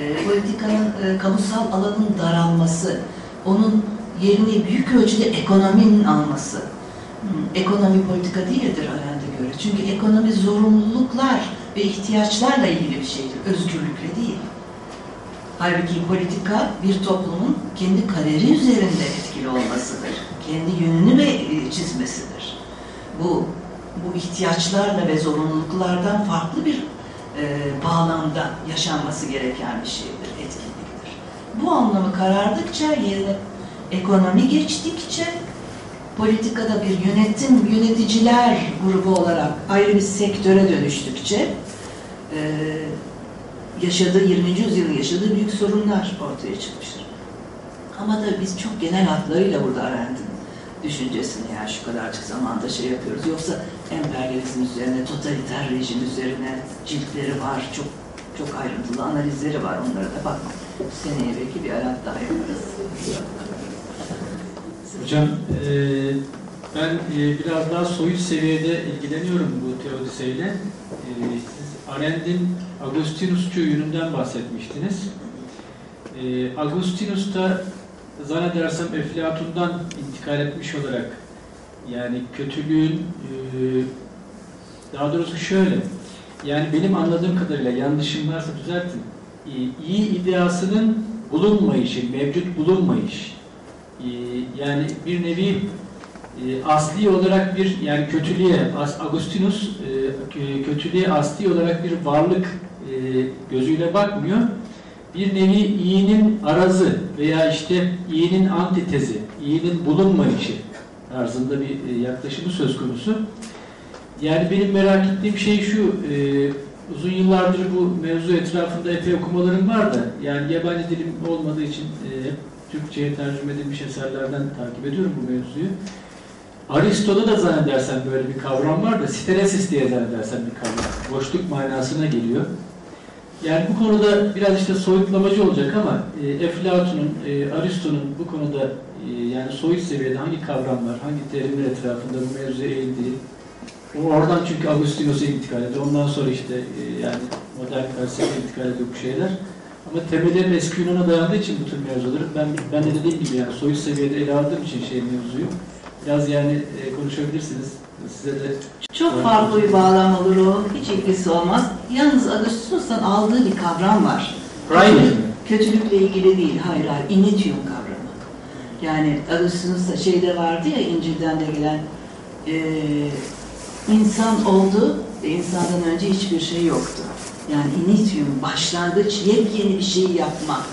Speaker 2: e, politikanın e, kamusal alanın daralması, onun yerini büyük ölçüde ekonominin alması. Hmm, Ekonomi politika değildir Arendt'e göre. Çünkü ekonomi zorunluluklar ve ihtiyaçlarla ilgili bir şeydir, özgürlükle değil. Halbuki politika bir toplumun kendi kaderi üzerinde etkili olmasıdır. Kendi yönünü ve e, çizmesidir. Bu bu ihtiyaçlarla ve zorunluluklardan farklı bir e, bağlamda yaşanması gereken bir şeydir, etkinliktir. Bu anlamı karardıkça yerine ekonomi geçtikçe politikada bir yönetim, yöneticiler grubu olarak ayrı bir sektöre dönüştükçe e, yaşadığı 20. yüzyılın yaşadığı büyük sorunlar ortaya çıkmıştır. Ama da biz çok genel hatlarıyla burada Arendt'in düşüncesini yani şu kadarcık zamanda şey yapıyoruz. Yoksa emperyalizm üzerine, totaliter rejim üzerine ciltleri var. Çok çok ayrıntılı analizleri var. Onlara da bakmak. Seneye belki bir arat daha yaparız.
Speaker 8: Hocam e, ben e, biraz daha soyut seviyede ilgileniyorum bu teodiseyle. E, siz Arendt'in Agustinusçu yönünden bahsetmiştiniz. E, Agustinus da zannedersem Eflatun'dan intikal etmiş olarak yani kötülüğün e, daha doğrusu şöyle yani benim anladığım kadarıyla yanlışım varsa düzeltin. E, iyi ideasının bulunmayışı, mevcut bulunmayış. E, yani bir nevi e, asli olarak bir yani kötülüğe Agustinus e, kö- kötülüğe asli olarak bir varlık e, gözüyle bakmıyor. Bir nevi iyinin arazı veya işte iyinin antitezi, iyinin bulunmayışı tarzında bir e, yaklaşımı söz konusu. Yani benim merak ettiğim şey şu, e, uzun yıllardır bu mevzu etrafında epey okumalarım var da, yani yabancı dilim olmadığı için e, hep Türkçe'ye tercüme edilmiş eserlerden takip ediyorum bu mevzuyu. Aristo'da da zannedersem böyle bir kavram var da steresis diye zannedersem bir kavram. Boşluk manasına geliyor. Yani bu konuda biraz işte soyutlamacı olacak ama e, Eflatun'un, e, Aristo'nun bu konuda e, yani soyut seviyede hangi kavramlar, hangi terimler etrafında bu mevzuya eğildiği, oradan çünkü Agustinus'a intikal ediyor. Ondan sonra işte e, yani modern felsefe intikal ediyor bu şeyler. Ama temellerin eski Yunan'a dayandığı için bu tür mevzuları ben, ben de dediğim gibi yani soyut seviyede ele aldığım için şey mevzuyu biraz yani e, konuşabilirsiniz. Size de
Speaker 2: Çok farklı bir bağlam olur o. Hiç ilgisi olmaz. Yalnız Agustinus'tan aldığı bir kavram var.
Speaker 8: Mi?
Speaker 2: Kötülükle ilgili değil. Hayır hayır. Initium kavramı. Yani Agustinus'ta şeyde vardı ya İncil'den de gelen e, insan oldu ve insandan önce hiçbir şey yoktu. Yani initium, başlangıç, yepyeni bir şey yapma.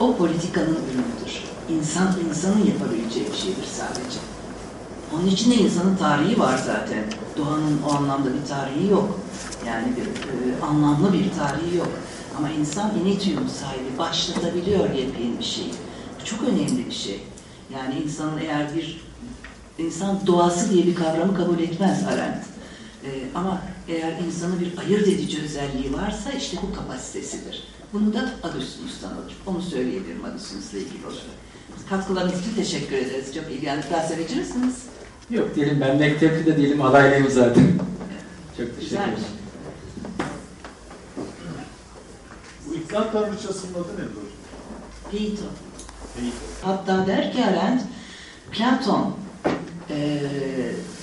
Speaker 2: O politikanın ürünüdür. İnsan, insanın yapabileceği bir şeydir sadece. Onun için de insanın tarihi var zaten. Doğanın o anlamda bir tarihi yok. Yani bir e, anlamlı bir tarihi yok. Ama insan initium sahibi, başlatabiliyor yepyeni bir şeyi. Bu çok önemli bir şey. Yani insanın eğer bir insan doğası diye bir kavramı kabul etmez Arendt. E, ama eğer insanın bir ayırt edici özelliği varsa işte bu kapasitesidir. Bunu da Agustinus'tan alır. Onu söyleyebilirim Agustinus'la ilgili olarak. Katkılarınız için teşekkür ederiz. Çok ilgilendik. Felsefeci misiniz?
Speaker 8: Yok diyelim ben mektepli de değilim adaylıyım zaten. Çok teşekkür ederim.
Speaker 4: Bu ikram tanrıçasının adı nedir hocam?
Speaker 2: Peito. Hatta der ki Arendt, Platon eee,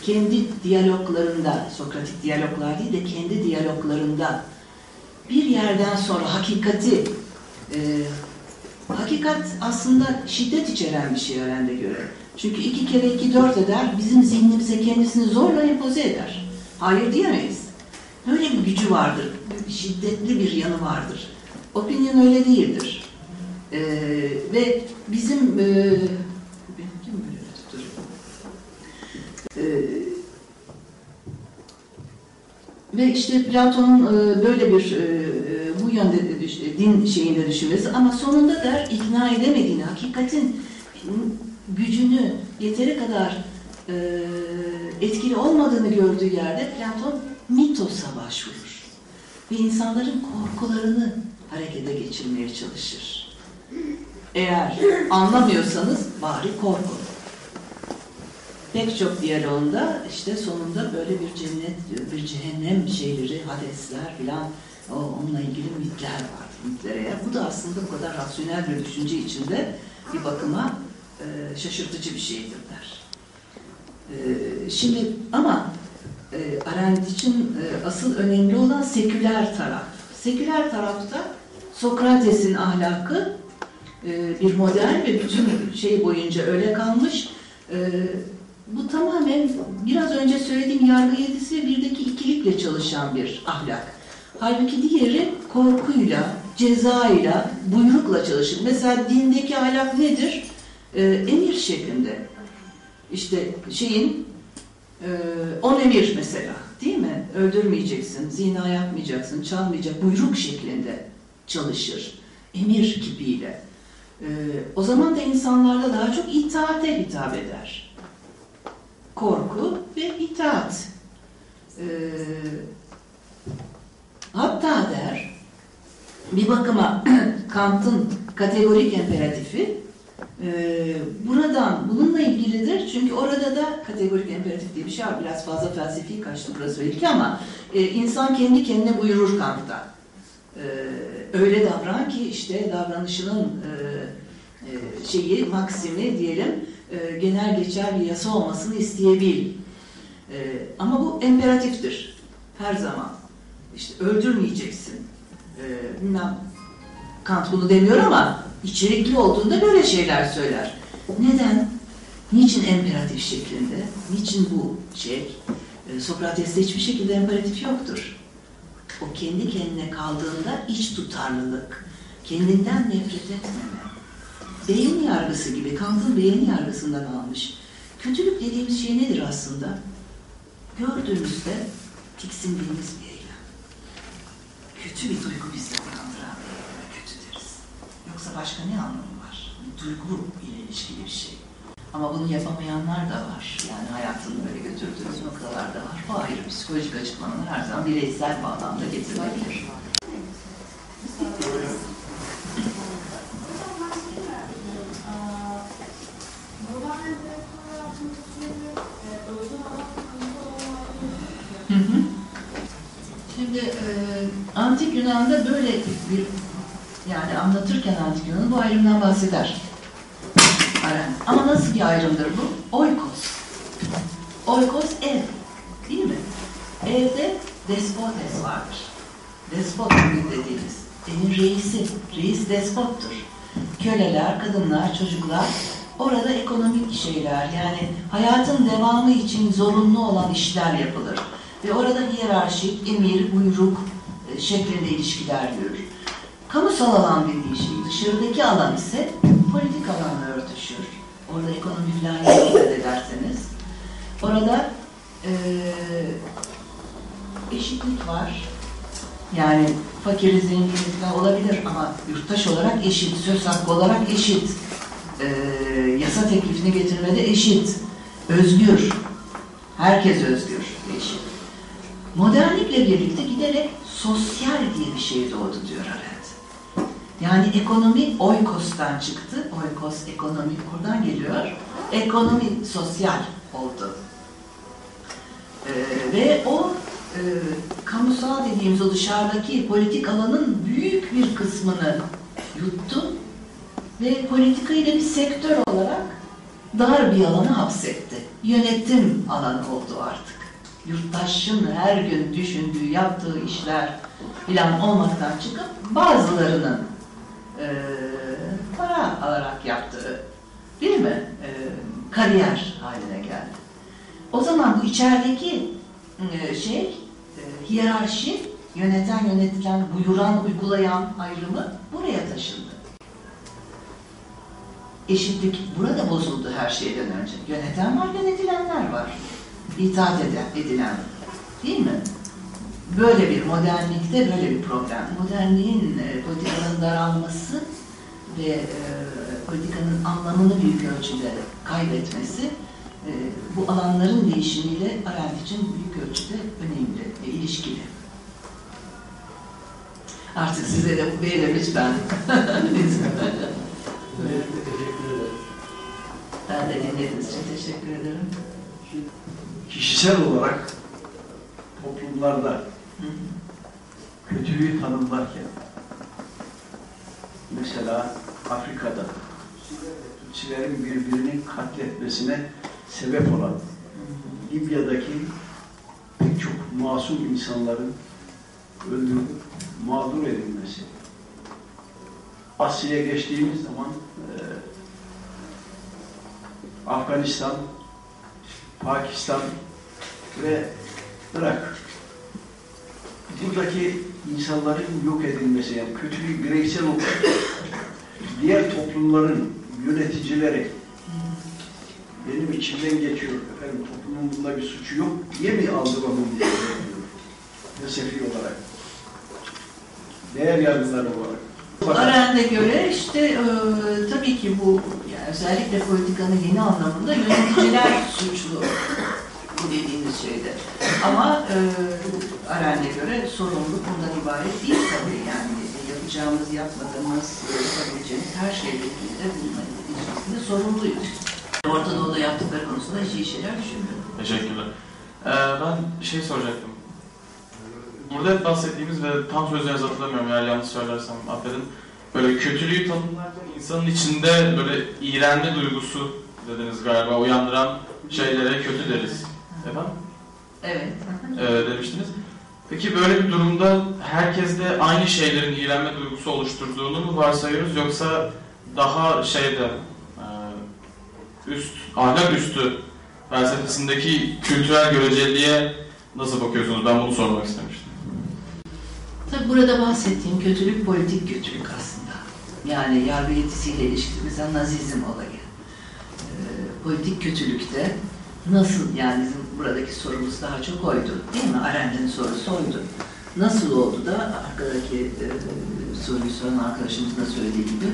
Speaker 2: kendi diyaloglarında, Sokratik diyaloglar değil de kendi diyaloglarında bir yerden sonra hakikati, eee, hakikat aslında şiddet içeren bir şey Arendt'e göre. Çünkü iki kere iki dört eder, bizim zihnimize kendisini zorla empoze eder. Hayır diyemeyiz. Böyle bir gücü vardır, şiddetli bir yanı vardır. Opinion öyle değildir. Ee, ve bizim e, benimki mi böyle tutuyor? Ee, ve işte Platon'un e, böyle bir e, bu yönde düş- din şeyinde düşünmesi ama sonunda der ikna edemediğini, hakikatin gücünü yeteri kadar e, etkili olmadığını gördüğü yerde Platon mitosa başvurur. Ve insanların korkularını harekete geçirmeye çalışır. Eğer anlamıyorsanız bari korkun. Pek çok diyaloğunda işte sonunda böyle bir cennet, bir cehennem şeyleri, hadesler filan onunla ilgili mitler var. Mitlere yer. Bu da aslında bu kadar rasyonel bir düşünce içinde bir bakıma e, şaşırtıcı bir şeydir der. E, şimdi ama e, Arendt için e, asıl önemli olan seküler taraf. Seküler tarafta Sokrates'in ahlakı e, bir model ve bütün şey boyunca öyle kalmış. E, bu tamamen biraz önce söylediğim yargı yetisi ve birdeki ikilikle çalışan bir ahlak. Halbuki diğeri korkuyla, cezayla, buyrukla çalışır. Mesela dindeki ahlak nedir? E, emir şeklinde. İşte şeyin e, on emir mesela değil mi? öldürmeyeceksin, zina yapmayacaksın, çalmayacak, buyruk şeklinde çalışır. Emir kipiyle. Ee, o zaman da insanlarda daha çok itaate hitap eder. Korku ve itaat. Ee, hatta der, bir bakıma Kant'ın kategorik imperatifi e, buradan bununla ilgilidir. Çünkü orada da kategorik imperatif diye bir şey var. Biraz fazla felsefi kaçtı burası belki ama e, insan kendi kendine buyurur Kant'ta. E, öyle davran ki işte davranışının e, e, şeyi, maksimi diyelim e, genel geçer bir yasa olmasını isteyebil. E, ama bu imperatiftir. Her zaman. İşte öldürmeyeceksin. E, bilmem Kant bunu demiyor ama içerikli olduğunda böyle şeyler söyler. Neden? Niçin imperatif şeklinde? Niçin bu şey? E, Sokrates'te hiçbir şekilde imperatif yoktur. O kendi kendine kaldığında iç tutarlılık, kendinden nefret etmeme, beyin yargısı gibi, Kant'ın beyin yargısından almış. Kötülük dediğimiz şey nedir aslında? Gördüğümüzde tiksindiğimiz bir eylem. Kötü bir duygu bizde uyandıran bir kötü deriz. Yoksa başka ne anlamı var? Duygu ile ilişkili bir şey. Ama bunu yapamayanlar da var. Yani hayatını böyle götürdüğümüz noktalar da var. Bu ayrı psikolojik açıklamalar her zaman bireysel bağlamda getirilebilir. Şimdi e, Antik Yunan'da böyle bir yani anlatırken Antik Yunan'ı bu ayrımdan bahseder. Ama nasıl bir ayrımdır bu? Oikos. Oikos ev. Değil mi? Evde despotes vardır. Despot dediğimiz. Evin reisi. Reis despottur. Köleler, kadınlar, çocuklar orada ekonomik şeyler yani hayatın devamı için zorunlu olan işler yapılır. Ve orada hiyerarşik, emir, buyruk e, şeklinde ilişkiler yürür. Kamusal alan dediği şey, dışarıdaki alan ise politik alanla örtüşür. Orada ekonomi falan dikkat ederseniz. Orada eee, eşitlik var. Yani fakiri zengini olabilir ama yurttaş olarak eşit, söz hakkı olarak eşit. Eee, yasa teklifini getirmede eşit. Özgür. Herkes özgür, eşit. Modernlikle birlikte giderek sosyal diye bir şey doğdu diyor Arendt. Yani ekonomi oikostan çıktı. Oikos ekonomi oradan geliyor. Ekonomi sosyal oldu. Ee, ve o e, kamusal dediğimiz o dışarıdaki politik alanın büyük bir kısmını yuttu ve politikayı da bir sektör olarak dar bir alana hapsetti. Yönetim alanı oldu artık. Yurttaşın her gün düşündüğü, yaptığı işler filan olmaktan çıkıp bazılarının e, para alarak yaptığı değil mi? E, kariyer haline geldi. O zaman bu içerideki e, şey, e, hiyerarşi, yöneten, yönetilen, buyuran, uygulayan ayrımı buraya taşındı. Eşitlik burada bozuldu her şeyden önce. Yöneten var, yönetilenler var. İtaat eden, edilen. Değil mi? Böyle bir modernlikte böyle bir problem. Modernliğin e, politikanın daralması ve e, politikanın anlamını büyük ölçüde kaybetmesi e, bu alanların değişimiyle Arendt için büyük ölçüde önemli ve ilişkili. Artık size de bu verir lütfen. ben de dinlediğiniz için teşekkür ederim.
Speaker 9: kişisel olarak toplumlarda
Speaker 2: Hı hı.
Speaker 9: kötülüğü tanımlarken mesela Afrika'da Tutsilerin birbirini katletmesine sebep olan Libya'daki pek çok masum insanların öldürülüp mağdur edilmesi. Asya'ya geçtiğimiz zaman e, Afganistan, Pakistan ve Irak. Buradaki insanların yok edilmesi yani kötülüğü bireysel olarak diğer toplumların yöneticileri benim içimden geçiyor efendim toplumun bunda bir suçu yok diye mi algılamamız gerekiyor? felsefi olarak, değer yargıları olarak.
Speaker 2: Arendt'e göre işte e, tabii ki bu yani özellikle politikanın yeni anlamında yöneticiler suçlu bu dediğimiz şeyde. Ama e, Arendt'e göre sorumluluk bundan ibaret değil tabii yani yapacağımız, yapmadığımız, yapabileceğimiz her şeyle ilgili de bunun neticesinde sorumluyuz. Orta Doğu'da yaptıkları konusunda hiç iyi şeyler düşünmüyorum.
Speaker 10: Teşekkürler. Ee, ben şey soracaktım. Burada hep bahsettiğimiz ve tam sözlerinizi hatırlamıyorum eğer yanlış söylersem affedin. Böyle kötülüğü tanımlarken insanın içinde böyle iğrenme duygusu dediniz galiba uyandıran şeylere kötü deriz. Efendim?
Speaker 2: Evet.
Speaker 10: Ee, demiştiniz. Peki böyle bir durumda herkeste aynı şeylerin iğrenme duygusu oluşturduğunu mu varsayıyoruz yoksa daha şeyde e, üst, ahlak üstü felsefesindeki kültürel göreceliliğe nasıl bakıyorsunuz? Ben bunu sormak istemiştim.
Speaker 2: Tabii burada bahsettiğim kötülük politik kötülük aslında. Yani yargı yetisiyle ilişkili mesela nazizm olayı. Ee, politik kötülükte nasıl yani bizim buradaki sorumuz daha çok oydu değil mi? Arendt'in sorusu oydu. Nasıl oldu da arkadaki e, soruyu soran arkadaşımızın da söylediği gibi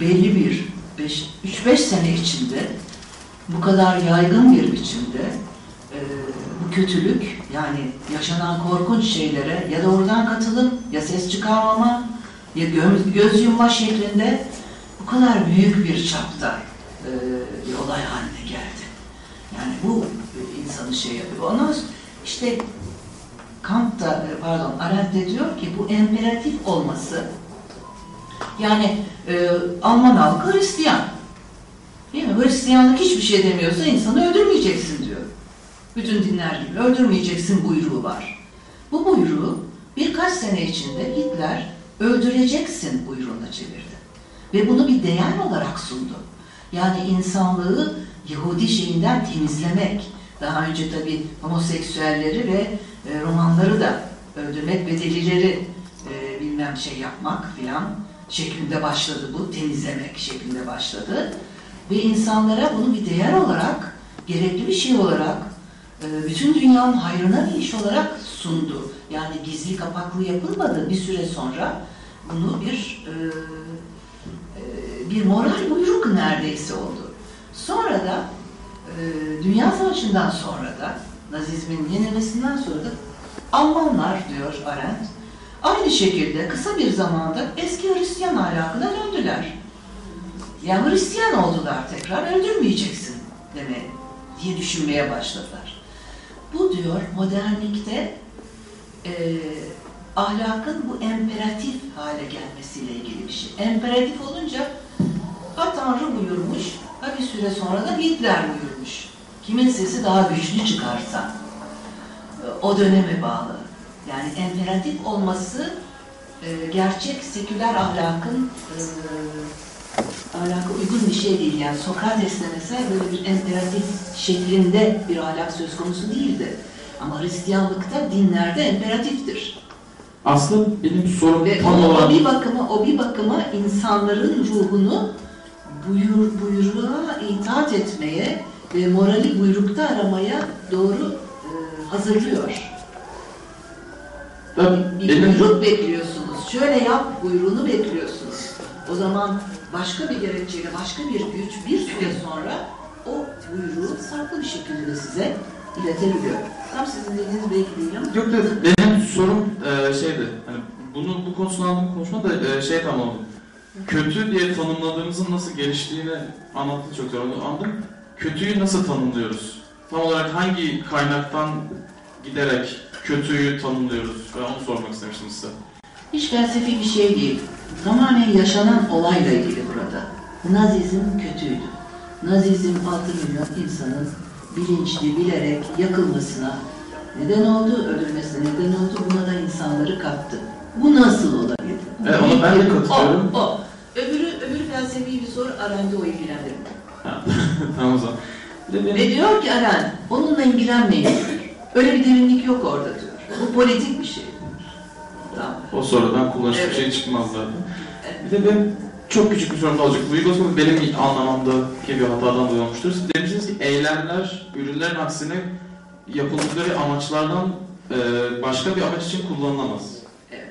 Speaker 2: belli bir 3-5 sene içinde bu kadar yaygın bir biçimde e, kötülük yani yaşanan korkunç şeylere ya doğrudan katılım ya ses çıkarmama ya göz, göz yumma şeklinde bu kadar büyük bir çapta e, bir olay haline geldi. Yani bu insanı şey yapıyor. Ondan işte Kant da pardon Arendt de diyor ki bu imperatif olması yani e, Alman halkı Hristiyan. Değil mi? Hristiyanlık hiçbir şey demiyorsa insanı öldürmeyeceksin diyor. Bütün dinler gibi öldürmeyeceksin buyruğu var. Bu buyruğu birkaç sene içinde Hitler öldüreceksin buyruğuna çevirdi. Ve bunu bir değer olarak sundu. Yani insanlığı Yahudi şeyinden temizlemek. Daha önce tabi homoseksüelleri ve e, romanları da öldürmek ve delileri e, bilmem şey yapmak filan şeklinde başladı bu. Temizlemek şeklinde başladı. Ve insanlara bunu bir değer olarak, gerekli bir şey olarak, bütün dünyanın hayrına bir iş olarak sundu. Yani gizli kapaklı yapılmadı bir süre sonra bunu bir e, e, bir moral buyruk neredeyse oldu. Sonra da e, Dünya Savaşı'ndan sonra da Nazizmin yenilmesinden sonra da Almanlar diyor Arendt aynı şekilde kısa bir zamanda eski Hristiyan ahlakına döndüler. Ya Hristiyan oldular tekrar öldürmeyeceksin deme diye düşünmeye başladılar. Bu diyor modernlikte e, ahlakın bu emperatif hale gelmesiyle ilgili bir şey. Emperatif olunca ha Tanrı buyurmuş, ha bir süre sonra da Hitler buyurmuş. Kimin sesi daha güçlü çıkarsa o döneme bağlı. Yani emperatif olması e, gerçek seküler ahlakın e, ahlaka uygun bir şey değil. Yani Sokrates'te mesela böyle bir emperatif şeklinde bir ahlak söz konusu değildi. Ama Hristiyanlıkta dinlerde imperatiftir.
Speaker 10: Aslında benim sorum
Speaker 2: Ve
Speaker 10: tam
Speaker 2: o, o
Speaker 10: olarak...
Speaker 2: bir bakıma o bir bakıma insanların ruhunu buyur, buyruğa itaat etmeye ve morali buyrukta aramaya doğru e, hazırlıyor.
Speaker 10: Tabii,
Speaker 2: Bir
Speaker 10: benim-
Speaker 2: buyruk bekliyorsunuz. Şöyle yap buyruğunu bekliyorsunuz. O zaman başka bir gerekçeyle, başka bir güç bir süre sonra o buyruğu farklı bir şekilde size iletebiliyor. Tam sizin dediğiniz belki değil ama.
Speaker 10: Yok yok benim sorum e, şeydi hani bunu bu konusunu aldığım konuşma da e, şey tamamladım. Kötü diye tanımladığımızın nasıl geliştiğini anlattı çok güzel anladım. Kötüyü nasıl tanımlıyoruz? Tam olarak hangi kaynaktan giderek kötüyü tanımlıyoruz? Ben onu sormak istemiştim size.
Speaker 2: Hiç felsefi bir şey değil. Tamamen yaşanan olayla ilgili burada. Nazizm kötüydü. Nazizm 6 milyon insanın bilinçli, bilerek yakılmasına neden oldu, öldürmesine neden oldu. Buna da insanları kattı. Bu nasıl olabilir?
Speaker 10: Evet, ona ben de katılıyorum.
Speaker 2: O, o. Öbürü, öbürü felsefi bir soru, Arendt'i o ilgilendirmiyor.
Speaker 10: Tamam o zaman. Benim...
Speaker 2: Ve diyor ki Arendt, onunla ilgilenmeyin. Öyle bir derinlik yok orada diyor. Bu politik bir şey.
Speaker 10: O sorudan kullanışlı
Speaker 2: Evet.
Speaker 10: bir şey çıkmaz zaten. Bir de benim çok küçük bir sorum da olacak. Bu Yugoslavya benim anlamamdaki bir hatadan dolayı olmuştur. Siz demiştiniz ki eylemler ürünlerin aksine yapıldıkları amaçlardan e, başka bir amaç için kullanılamaz.
Speaker 2: Evet.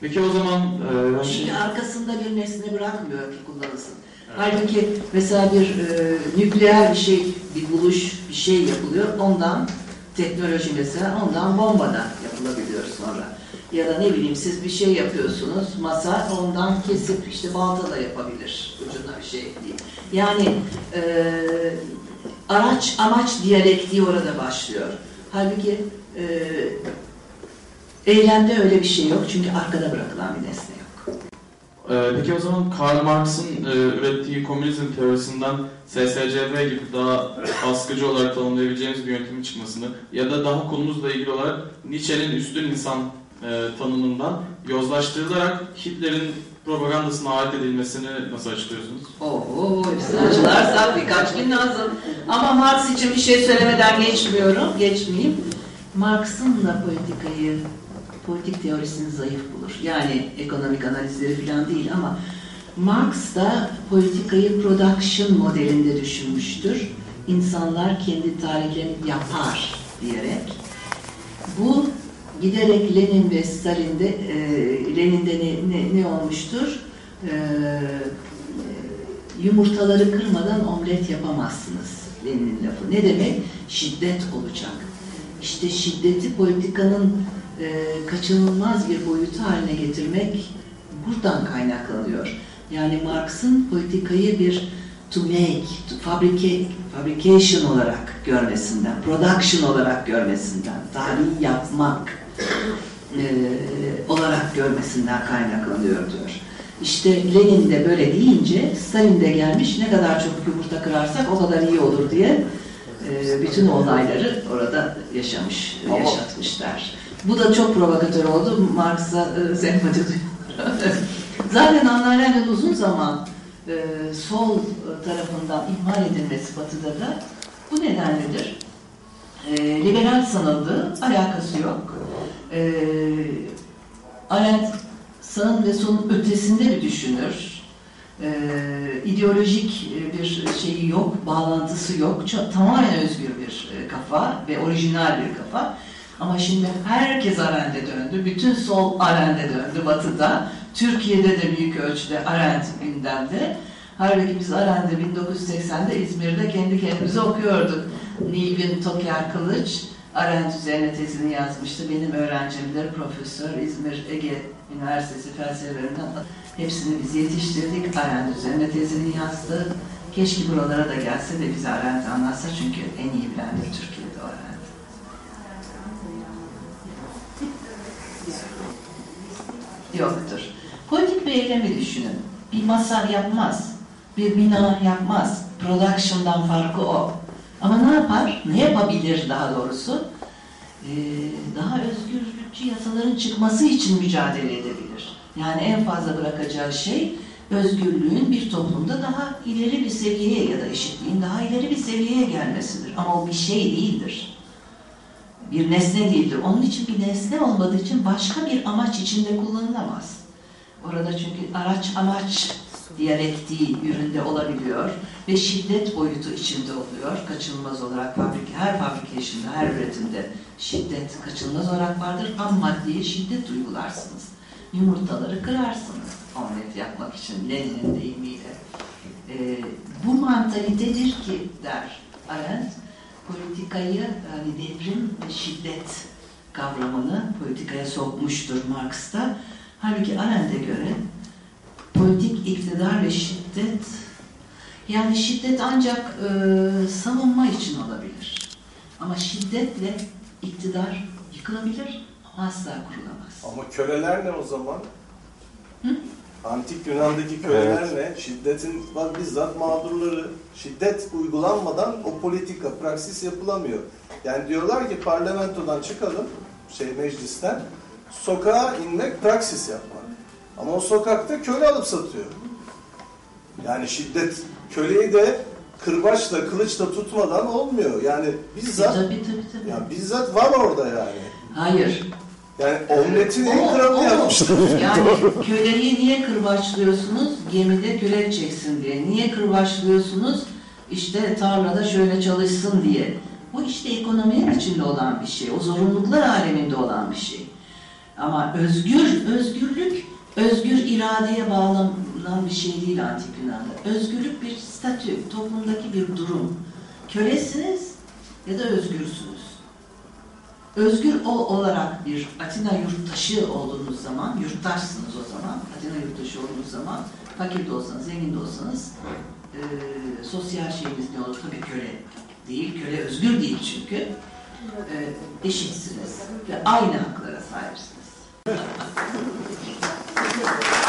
Speaker 10: Peki o zaman e,
Speaker 2: Çünkü arkasında bir nesne bırakmıyor ki kullanılsın. Halbuki mesela bir e, nükleer bir şey, bir buluş, bir şey yapılıyor. Ondan teknoloji mesela ondan bomba da yapılabiliyor sonra. Ya da ne bileyim siz bir şey yapıyorsunuz, masa ondan kesip işte balta da yapabilir ucuna bir şey değil. Yani e, araç amaç diyalektiği orada başlıyor. Halbuki e, eylemde öyle bir şey yok çünkü arkada bırakılan bir nesne yok.
Speaker 10: Ee, peki o zaman Karl Marx'ın e, ürettiği komünizm teorisinden SSCB gibi daha baskıcı olarak tanımlayabileceğimiz bir yöntemin çıkmasını ya da daha konumuzla ilgili olarak Nietzsche'nin üstün insan e, tanımından yozlaştırılarak Hitler'in propagandasına ait edilmesini nasıl açıklıyorsunuz?
Speaker 2: Oo, hepsini açılarsak birkaç gün lazım. Ama Marx için bir şey söylemeden geçmiyorum, geçmeyeyim. Marx'ın da politikayı, politik teorisini zayıf bulur. Yani ekonomik analizleri falan değil ama Marx da politikayı production modelinde düşünmüştür. İnsanlar kendi tarihlerini yapar diyerek. Bu giderek Lenin ve Stalin'de, e, Lenin'de ne, ne, ne olmuştur? E, yumurtaları kırmadan omlet yapamazsınız. Lenin'in lafı. Ne demek? Şiddet olacak. İşte şiddeti politikanın e, kaçınılmaz bir boyutu haline getirmek buradan kaynaklanıyor. Yani Marx'ın politikayı bir to make, to fabricate, fabrication olarak görmesinden, production olarak görmesinden, tarih yapmak e, olarak görmesinden kaynaklanıyor diyor. İşte Lenin de böyle deyince Stalin de gelmiş ne kadar çok yumurta kırarsak o kadar iyi olur diye e, bütün olayları orada yaşamış,
Speaker 7: Ama-
Speaker 2: yaşatmışlar. Bu da çok provokatör oldu. Marx'a e, sempati. Zaten Annaler'den uzun zaman e, sol tarafından ihmal edilmesi batıda da bu nedenledir. E, liberal sanıldı, alakası yok. E, Arendt sağın ve solun ötesinde bir düşünür. E, ideolojik e, bir şeyi yok, bağlantısı yok. Çok, tamamen özgür bir e, kafa ve orijinal bir kafa. Ama şimdi herkes Arendt'e döndü. Bütün sol Arendt'e döndü batıda. Türkiye'de de büyük ölçüde Arendt gündemde. Halbuki biz Arendt'i 1980'de İzmir'de kendi kendimize okuyorduk. Nilgün Toker Kılıç Arendt üzerine tezini yazmıştı. Benim öğrencimdir Profesör İzmir Ege Üniversitesi felsefe bölümünden hepsini biz yetiştirdik. Arendt üzerine tezini yazdı. Keşke buralara da gelse de bize Arendt anlatsa çünkü en iyi bilendir Türkiye'de Arendt. Yoktur. Politik bir eylemi düşünün. Bir masa yapmaz. Bir bina yapmaz. Production'dan farkı o. Ama ne yapar? Ne yapabilir daha doğrusu? Ee, daha özgürlükçü yasaların çıkması için mücadele edebilir. Yani en fazla bırakacağı şey özgürlüğün bir toplumda daha ileri bir seviyeye ya da eşitliğin daha ileri bir seviyeye gelmesidir. Ama o bir şey değildir. Bir nesne değildir. Onun için bir nesne olmadığı için başka bir amaç içinde kullanılamaz. Orada çünkü araç amaç diyalektiği üründe olabiliyor ve şiddet boyutu içinde oluyor. Kaçınılmaz olarak fabrik, her fabrikasyonda, her üretimde şiddet kaçınılmaz olarak vardır. Ham maddeye şiddet uygularsınız. Yumurtaları kırarsınız omlet yapmak için Lenin'in deyimiyle. Ee, bu mantalitedir ki der Arendt, politikayı hani devrim ve şiddet kavramını politikaya sokmuştur Marx'ta. Halbuki Arendt'e göre politik iktidar ve şiddet yani şiddet ancak e, savunma için olabilir. Ama şiddetle iktidar yıkılabilir ama asla kurulamaz.
Speaker 7: Ama köleler ne o zaman?
Speaker 2: Hı?
Speaker 7: Antik Yunan'daki köleler ne? Şiddetin bak bizzat mağdurları. Şiddet uygulanmadan o politika, praksis yapılamıyor. Yani diyorlar ki parlamentodan çıkalım, şey meclisten, sokağa inmek, praksis yapmak. Ama o sokakta köle alıp satıyor. Yani şiddet köleyi de kırbaçla, kılıçla tutmadan olmuyor. Yani bizzat,
Speaker 2: Tabii tabii tabii.
Speaker 7: ya bizzat var orada yani.
Speaker 2: Hayır.
Speaker 7: Yani omletin en kralını yapmışlar.
Speaker 2: Yani köleyi niye kırbaçlıyorsunuz? Gemide kürek çeksin diye. Niye kırbaçlıyorsunuz? İşte tarlada şöyle çalışsın diye. Bu işte ekonominin içinde olan bir şey. O zorunluluklar aleminde olan bir şey. Ama özgür, özgürlük, özgür iradeye bağlanan bir şey değil antik Yunan'da. Özgürlük bir statü, toplumdaki bir durum. Kölesiniz ya da özgürsünüz. Özgür o olarak bir Atina yurttaşı olduğunuz zaman, yurttaşsınız o zaman, Atina yurttaşı olduğunuz zaman, fakir de olsanız, zengin de olsanız, e, sosyal şeyiniz ne olur? Tabii köle değil, köle özgür değil çünkü. E, eşitsiniz ve aynı haklara sahipsiniz.